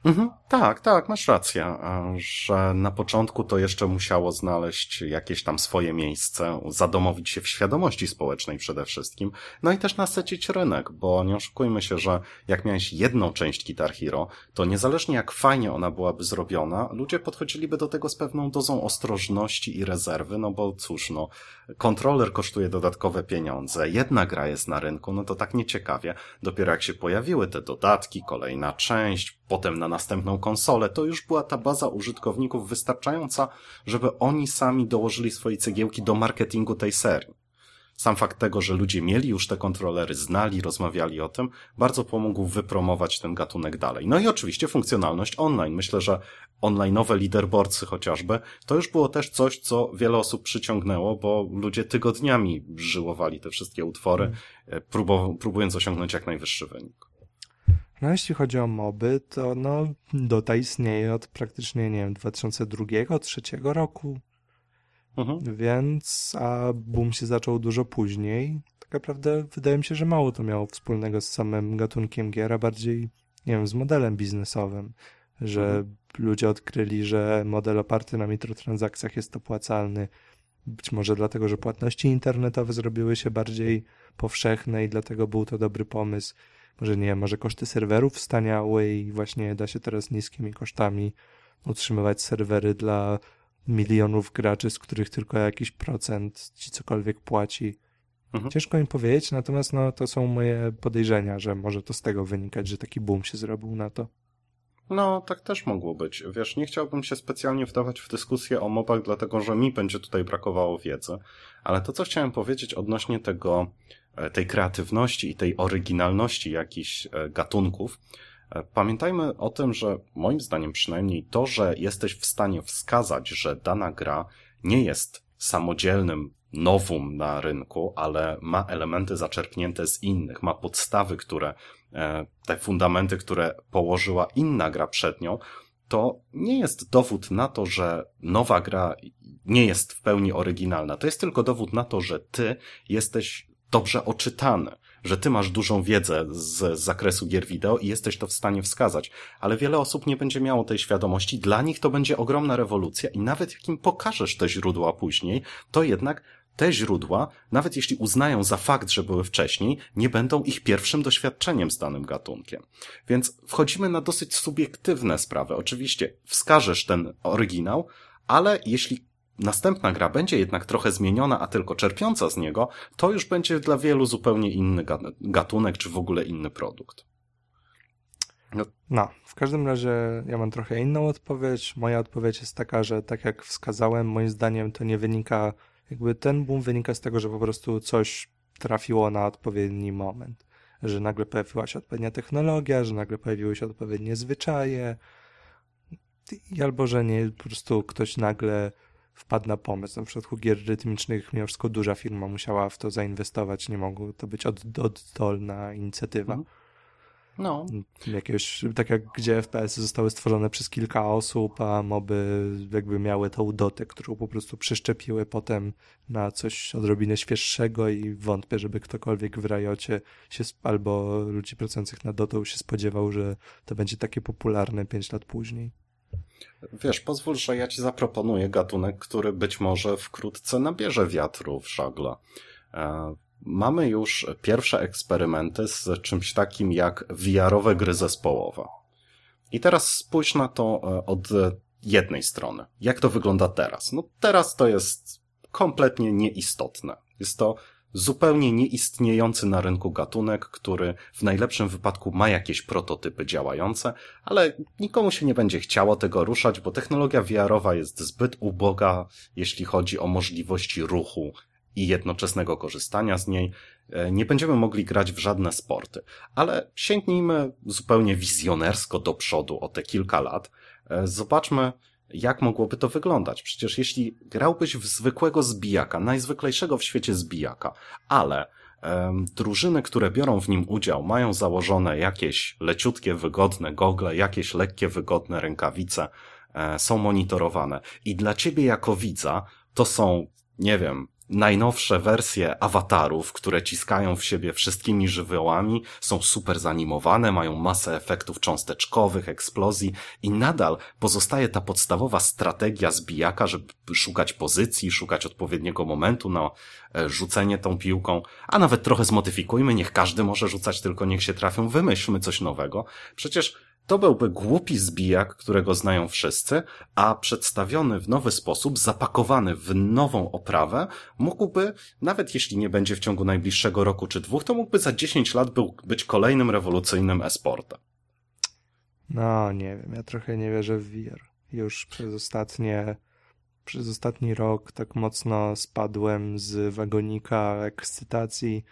Mhm, tak, tak, masz rację, że na początku to jeszcze musiało znaleźć jakieś tam swoje miejsce, zadomowić się w świadomości społecznej przede wszystkim, no i też nasycić rynek, bo nie oszukujmy się, że jak miałeś jedną część Guitar Hero, to niezależnie jak fajnie ona byłaby zrobiona, ludzie podchodziliby do tego z pewną dozą ostrożności i rezerwy, no bo cóż, no, kontroler kosztuje dodatkowe pieniądze, jedna gra jest na rynku, no to tak nieciekawie. Dopiero jak się pojawiły te dodatki, kolejna część, potem na następną konsolę, to już była ta baza użytkowników wystarczająca, żeby oni sami dołożyli swoje cegiełki do marketingu tej serii. Sam fakt tego, że ludzie mieli już te kontrolery, znali, rozmawiali o tym, bardzo pomógł wypromować ten gatunek dalej. No i oczywiście funkcjonalność online. Myślę, że online'owe leaderboardsy chociażby, to już było też coś, co wiele osób przyciągnęło, bo ludzie tygodniami żyłowali te wszystkie utwory, hmm. próbując osiągnąć jak najwyższy wynik. No jeśli chodzi o moby, to no Dota istnieje od praktycznie, nie wiem, 2002-2003 roku. Mhm. Więc, a boom się zaczął dużo później. Tak naprawdę wydaje mi się, że mało to miało wspólnego z samym gatunkiem gier, a bardziej, nie wiem, z modelem biznesowym. Że mhm. ludzie odkryli, że model oparty na mikrotransakcjach jest opłacalny. Być może dlatego, że płatności internetowe zrobiły się bardziej powszechne i dlatego był to dobry pomysł. Może nie, może koszty serwerów wstaniały i właśnie da się teraz niskimi kosztami utrzymywać serwery dla milionów graczy, z których tylko jakiś procent ci cokolwiek płaci. Mhm. Ciężko mi powiedzieć, natomiast no, to są moje podejrzenia, że może to z tego wynikać, że taki boom się zrobił na to. No, tak też mogło być. Wiesz, nie chciałbym się specjalnie wdawać w dyskusję o mobach, dlatego że mi będzie tutaj brakowało wiedzy, ale to, co chciałem powiedzieć odnośnie tego, tej kreatywności i tej oryginalności jakichś e, gatunków, e, Pamiętajmy o tym, że moim zdaniem przynajmniej to, że jesteś w stanie wskazać, że dana gra nie jest samodzielnym nowum na rynku, ale ma elementy zaczerpnięte z innych, ma podstawy, które, e, te fundamenty, które położyła inna gra przed nią, to nie jest dowód na to, że nowa gra nie jest w pełni oryginalna. To jest tylko dowód na to, że ty jesteś dobrze oczytany, że ty masz dużą wiedzę z zakresu gier wideo i jesteś to w stanie wskazać. Ale wiele osób nie będzie miało tej świadomości. Dla nich to będzie ogromna rewolucja i nawet jak im pokażesz te źródła później, to jednak te źródła, nawet jeśli uznają za fakt, że były wcześniej, nie będą ich pierwszym doświadczeniem z danym gatunkiem. Więc wchodzimy na dosyć subiektywne sprawy. Oczywiście wskażesz ten oryginał, ale jeśli następna gra będzie jednak trochę zmieniona, a tylko czerpiąca z niego, to już będzie dla wielu zupełnie inny gatunek, czy w ogóle inny produkt. No. no, w każdym razie ja mam trochę inną odpowiedź. Moja odpowiedź jest taka, że tak jak wskazałem, moim zdaniem to nie wynika jakby ten boom wynika z tego, że po prostu coś trafiło na odpowiedni moment. Że nagle pojawiła się odpowiednia technologia, że nagle pojawiły się odpowiednie zwyczaje, albo że nie, po prostu ktoś nagle wpadł na pomysł. Na przypadku gier rytmicznych mimo wszystko duża firma musiała w to zainwestować, nie mogło to być od, oddolna inicjatywa. Mhm. No. Jakiegoś, tak jak gdzie FPS zostały stworzone przez kilka osób, a moby jakby miały tą dotę, którą po prostu przeszczepiły potem na coś odrobinę świeższego i wątpię, żeby ktokolwiek w Rajocie się, albo ludzi pracujących na dotą się spodziewał, że to będzie takie popularne pięć lat później. Wiesz, pozwól, że ja ci zaproponuję gatunek, który być może wkrótce nabierze wiatru w żagle. E, mamy już pierwsze eksperymenty z czymś takim jak VR-owe gry zespołowe. I teraz spójrz na to e, od jednej strony. Jak to wygląda teraz? No teraz to jest kompletnie nieistotne. Jest to zupełnie nieistniejący na rynku gatunek, który w najlepszym wypadku ma jakieś prototypy działające, ale nikomu się nie będzie chciało tego ruszać, bo technologia VR-owa jest zbyt uboga, jeśli chodzi o możliwości ruchu i jednoczesnego korzystania z niej. E, nie będziemy mogli grać w żadne sporty, ale sięgnijmy zupełnie wizjonersko do przodu o te kilka lat. E, zobaczmy, jak mogłoby to wyglądać. Przecież jeśli grałbyś w zwykłego zbijaka, najzwyklejszego w świecie zbijaka, ale um, drużyny, które biorą w nim udział, mają założone jakieś leciutkie, wygodne gogle, jakieś lekkie, wygodne rękawice, e, są monitorowane i dla ciebie jako widza to są, nie wiem, najnowsze wersje awatarów, które ciskają w siebie wszystkimi żywiołami, są super zanimowane, mają masę efektów cząsteczkowych, eksplozji i nadal pozostaje ta podstawowa strategia zbijaka, żeby szukać pozycji, szukać odpowiedniego momentu na e, rzucenie tą piłką, a nawet trochę zmodyfikujmy, niech każdy może rzucać, tylko niech się trafią, wymyślmy coś nowego. Przecież to byłby głupi zbijak, którego znają wszyscy, a przedstawiony w nowy sposób, zapakowany w nową oprawę, mógłby, nawet jeśli nie będzie w ciągu najbliższego roku czy dwóch, to mógłby za 10 lat był, być kolejnym rewolucyjnym esportem. No, nie wiem, ja trochę nie wierzę w VR. Już przez ostatnie, przez ostatni rok tak mocno spadłem z wagonika ekscytacji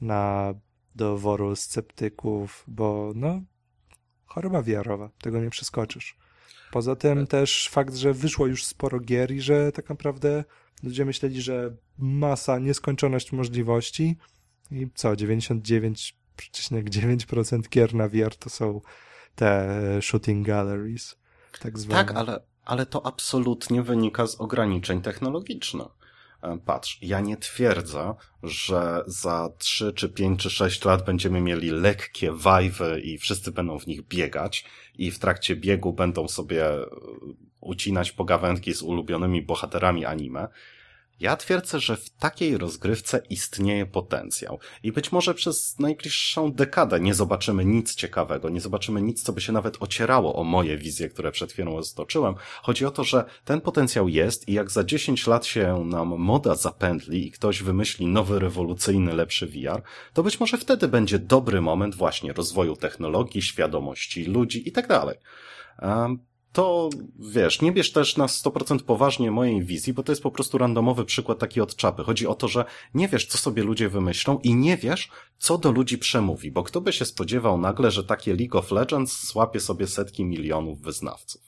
na do woru sceptyków, bo no, choroba wiarowa, tego nie przeskoczysz. Poza tym tak. też fakt, że wyszło już sporo gier i że tak naprawdę ludzie myśleli, że masa, nieskończoność możliwości i co, 99,9% gier na VR to są te shooting galleries, tak zwane. Tak, ale, ale to absolutnie wynika z ograniczeń technologicznych. E, patrz, ja nie twierdzę, że za 3 czy 5 czy 6 lat będziemy mieli lekkie wajwy i wszyscy będą w nich biegać i w trakcie biegu będą sobie e, ucinać pogawędki z ulubionymi bohaterami anime. Ja twierdzę, że w takiej rozgrywce istnieje potencjał i być może przez najbliższą dekadę nie zobaczymy nic ciekawego, nie zobaczymy nic, co by się nawet ocierało o moje wizje, które przed chwilą stoczyłem. Chodzi o to, że ten potencjał jest i jak za 10 lat się nam moda zapętli i ktoś wymyśli nowy, rewolucyjny, lepszy VR, to być może wtedy będzie dobry moment właśnie rozwoju technologii, świadomości ludzi i tak dalej to wiesz, nie bierz też na 100% poważnie mojej wizji, bo to jest po prostu randomowy przykład taki od czapy. Chodzi o to, że nie wiesz, co sobie ludzie wymyślą i nie wiesz, co do ludzi przemówi, bo kto by się spodziewał nagle, że takie League of Legends złapie sobie setki milionów wyznawców.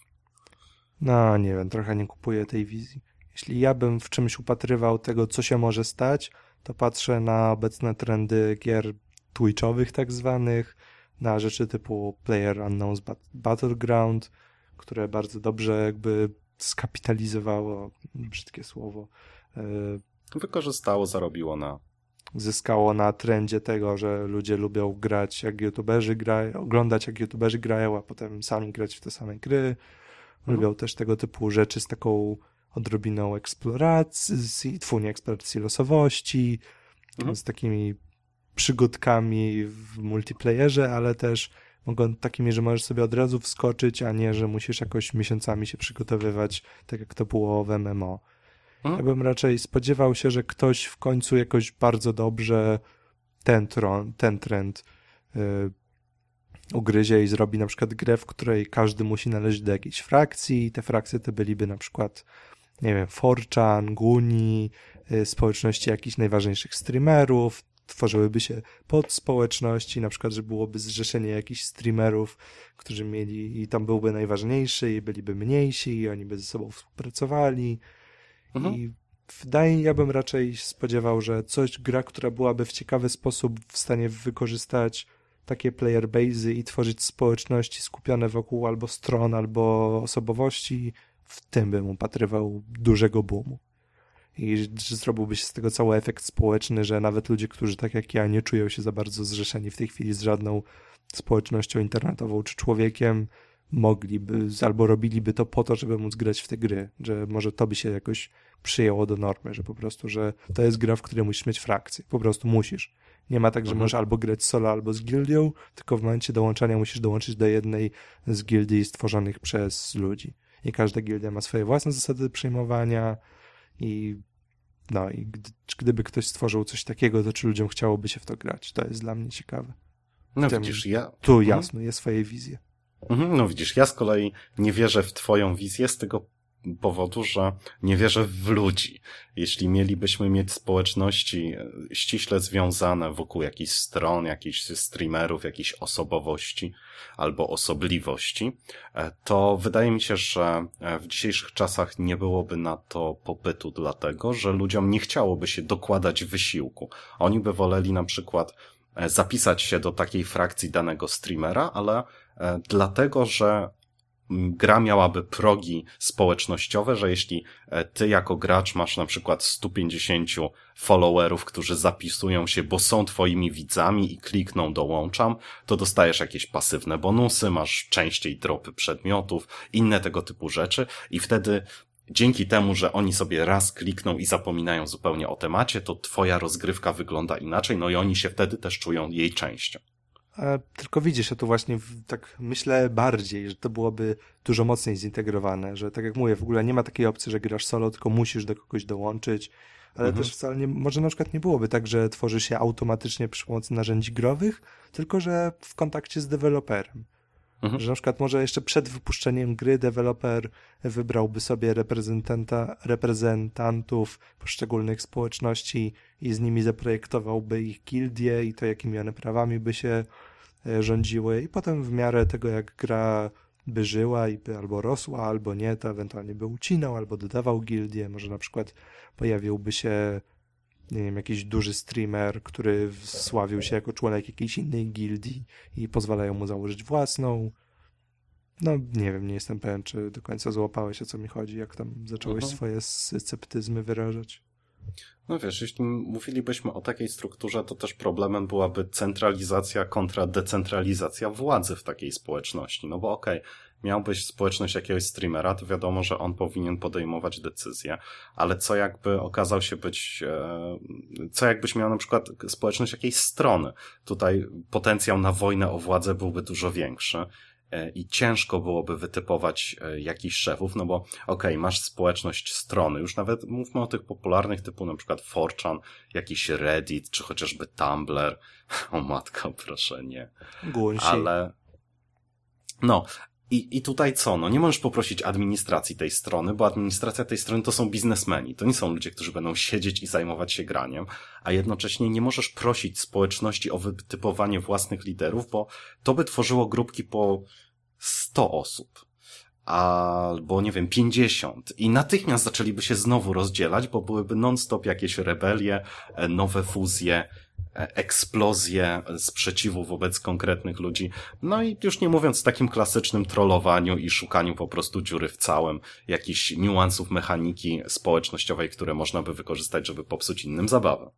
No, nie wiem, trochę nie kupuję tej wizji. Jeśli ja bym w czymś upatrywał tego, co się może stać, to patrzę na obecne trendy gier twitchowych tak zwanych, na rzeczy typu Player Unknown's Battleground, które bardzo dobrze jakby skapitalizowało, brzydkie słowo. E, Wykorzystało, zarobiło na. Zyskało na trendzie tego, że ludzie lubią grać jak youtuberzy grają, oglądać jak youtuberzy grają, a potem sami grać w te same gry. Mhm. Lubią też tego typu rzeczy z taką odrobiną eksploracji, twórnie eksploracji losowości, mhm. z takimi przygódkami w multiplayerze, ale też mogą takimi, że możesz sobie od razu wskoczyć, a nie, że musisz jakoś miesiącami się przygotowywać, tak jak to było w MMO. Hmm? Ja bym raczej spodziewał się, że ktoś w końcu jakoś bardzo dobrze ten, tron, ten trend yy, ugryzie i zrobi na przykład grę, w której każdy musi należeć do jakiejś frakcji i te frakcje to byliby na przykład nie wiem, Forchan, Guni, yy, społeczności jakichś najważniejszych streamerów, tworzyłyby się podspołeczności, na przykład, że byłoby zrzeszenie jakichś streamerów, którzy mieli i tam byłby najważniejszy i byliby mniejsi i oni by ze sobą współpracowali mhm. i wydaje ja bym raczej spodziewał, że coś, gra, która byłaby w ciekawy sposób w stanie wykorzystać takie player base'y i tworzyć społeczności skupione wokół albo stron, albo osobowości, w tym bym upatrywał dużego boomu i że zrobiłby się z tego cały efekt społeczny, że nawet ludzie, którzy tak jak ja nie czują się za bardzo zrzeszeni w tej chwili z żadną społecznością internetową czy człowiekiem, mogliby albo robiliby to po to, żeby móc grać w te gry, że może to by się jakoś przyjęło do normy, że po prostu, że to jest gra, w której musisz mieć frakcję, po prostu musisz. Nie ma tak, że mhm. możesz albo grać solo, albo z gildią, tylko w momencie dołączania musisz dołączyć do jednej z gildii stworzonych przez ludzi. I każda gildia ma swoje własne zasady przyjmowania, i no i gdy, gdyby ktoś stworzył coś takiego, to czy ludziom chciałoby się w to grać? To jest dla mnie ciekawe. No tym, widzisz, ja... Tu mhm. jasno, jest swoje wizje. Mhm, no widzisz, ja z kolei nie wierzę w twoją wizję z tego powodu, że nie wierzę w ludzi. Jeśli mielibyśmy mieć społeczności e, ściśle związane wokół jakichś stron, jakichś streamerów, jakichś osobowości albo osobliwości, e, to wydaje mi się, że e, w dzisiejszych czasach nie byłoby na to popytu, dlatego że ludziom nie chciałoby się dokładać wysiłku. Oni by woleli na przykład zapisać się do takiej frakcji danego streamera, ale dlatego, że gra miałaby progi społecznościowe, że jeśli e, ty jako gracz masz na przykład 150 followerów, którzy zapisują się, bo są twoimi widzami i klikną dołączam, to dostajesz jakieś pasywne bonusy, masz częściej dropy przedmiotów, inne tego typu rzeczy i wtedy dzięki temu, że oni sobie raz klikną i zapominają zupełnie o temacie, to twoja rozgrywka wygląda inaczej, no i oni się wtedy też czują jej częścią. A tylko widzisz, ja tu właśnie tak myślę bardziej, że to byłoby dużo mocniej zintegrowane, że tak jak mówię, w ogóle nie ma takiej opcji, że grasz solo, tylko musisz do kogoś dołączyć, ale mhm. też wcale nie, może na przykład nie byłoby tak, że tworzy się automatycznie przy pomocy narzędzi growych, tylko że w kontakcie z deweloperem. Mhm. Że na przykład może jeszcze przed wypuszczeniem gry deweloper wybrałby sobie reprezentanta, reprezentantów poszczególnych społeczności i z nimi zaprojektowałby ich gildie i to, jakimi one prawami by się e, rządziły i potem w miarę tego, jak gra by żyła i by albo rosła, albo nie, to ewentualnie by ucinał, albo dodawał gildie, może na przykład pojawiłby się nie wiem, jakiś duży streamer, który sławił się jako członek jakiejś innej gildii i pozwalają mu założyć własną. No, nie wiem, nie jestem pewien, czy do końca złapałeś, o co mi chodzi, jak tam zacząłeś mhm. swoje sceptyzmy wyrażać. No wiesz, jeśli mówilibyśmy o takiej strukturze, to też problemem byłaby centralizacja kontra decentralizacja władzy w takiej społeczności. No bo okej, okay, miałbyś społeczność jakiegoś streamera, to wiadomo, że on powinien podejmować decyzje, ale co jakby okazał się być, e, co jakbyś miał na przykład społeczność jakiejś strony. Tutaj potencjał na wojnę o władzę byłby dużo większy e, i ciężko byłoby wytypować e, jakichś szefów, no bo okej, okay, masz społeczność strony, już nawet mówmy o tych popularnych typu na przykład 4chan, jakiś Reddit, czy chociażby Tumblr. O matko, proszę nie. Głosi. Ale no, i, I tutaj co? No nie możesz poprosić administracji tej strony, bo administracja tej strony to są biznesmeni. To nie są ludzie, którzy będą siedzieć i zajmować się graniem, a jednocześnie nie możesz prosić społeczności o wytypowanie własnych liderów, bo to by tworzyło grupki po 100 osób. Albo, nie wiem, 50. I natychmiast zaczęliby się znowu rozdzielać, bo byłyby non-stop jakieś rebelie, e, nowe fuzje, eksplozję sprzeciwu wobec konkretnych ludzi. No i już nie mówiąc o takim klasycznym trollowaniu i szukaniu po prostu dziury w całym, jakichś niuansów mechaniki społecznościowej, które można by wykorzystać, żeby popsuć innym zabawę.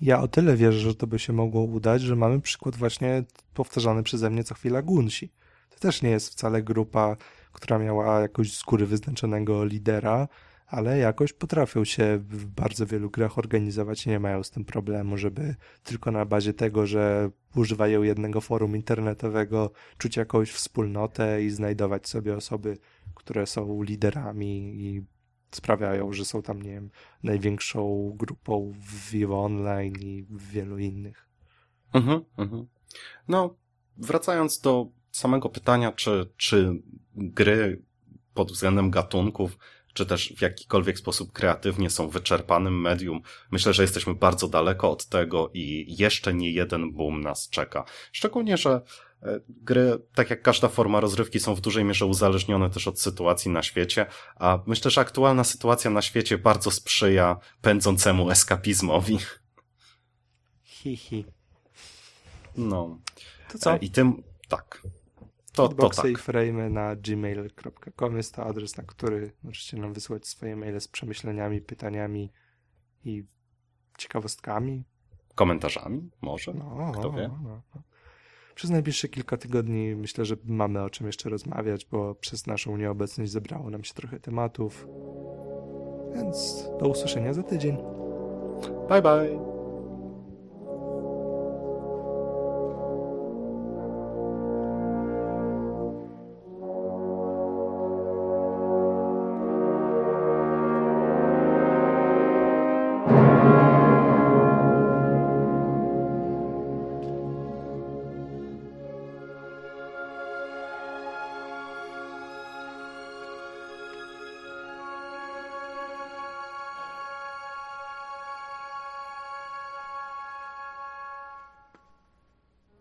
Ja o tyle wierzę, że to by się mogło udać, że mamy przykład właśnie powtarzany przeze mnie co chwila Gunsi. To też nie jest wcale grupa, która miała jakoś z góry wyznaczonego lidera, ale jakoś potrafią się w bardzo wielu grach organizować i nie mają z tym problemu, żeby tylko na bazie tego, że używają jednego forum internetowego, czuć jakąś wspólnotę i znajdować sobie osoby, które są liderami i sprawiają, że są tam, nie wiem, największą grupą w Vivo Online i w wielu innych. Mhm, mhm. No, wracając do samego pytania, czy, czy gry pod względem gatunków czy też w jakikolwiek sposób kreatywnie są wyczerpanym medium. Myślę, że jesteśmy bardzo daleko od tego i jeszcze nie jeden boom nas czeka. Szczególnie, że e, gry, tak jak każda forma rozrywki, są w dużej mierze uzależnione też od sytuacji na świecie, a myślę, że aktualna sytuacja na świecie bardzo sprzyja pędzącemu eskapizmowi. Hihi. No. To co? E, I tym, tak. To, to tak. i frame na gmail.com jest to adres, na który możecie nam wysłać swoje maile z przemyśleniami, pytaniami i ciekawostkami. Komentarzami może? No, Kto wie? No, no, no. Przez najbliższe kilka tygodni myślę, że mamy o czym jeszcze rozmawiać, bo przez naszą nieobecność zebrało nam się trochę tematów. Więc do usłyszenia za tydzień. Bye bye.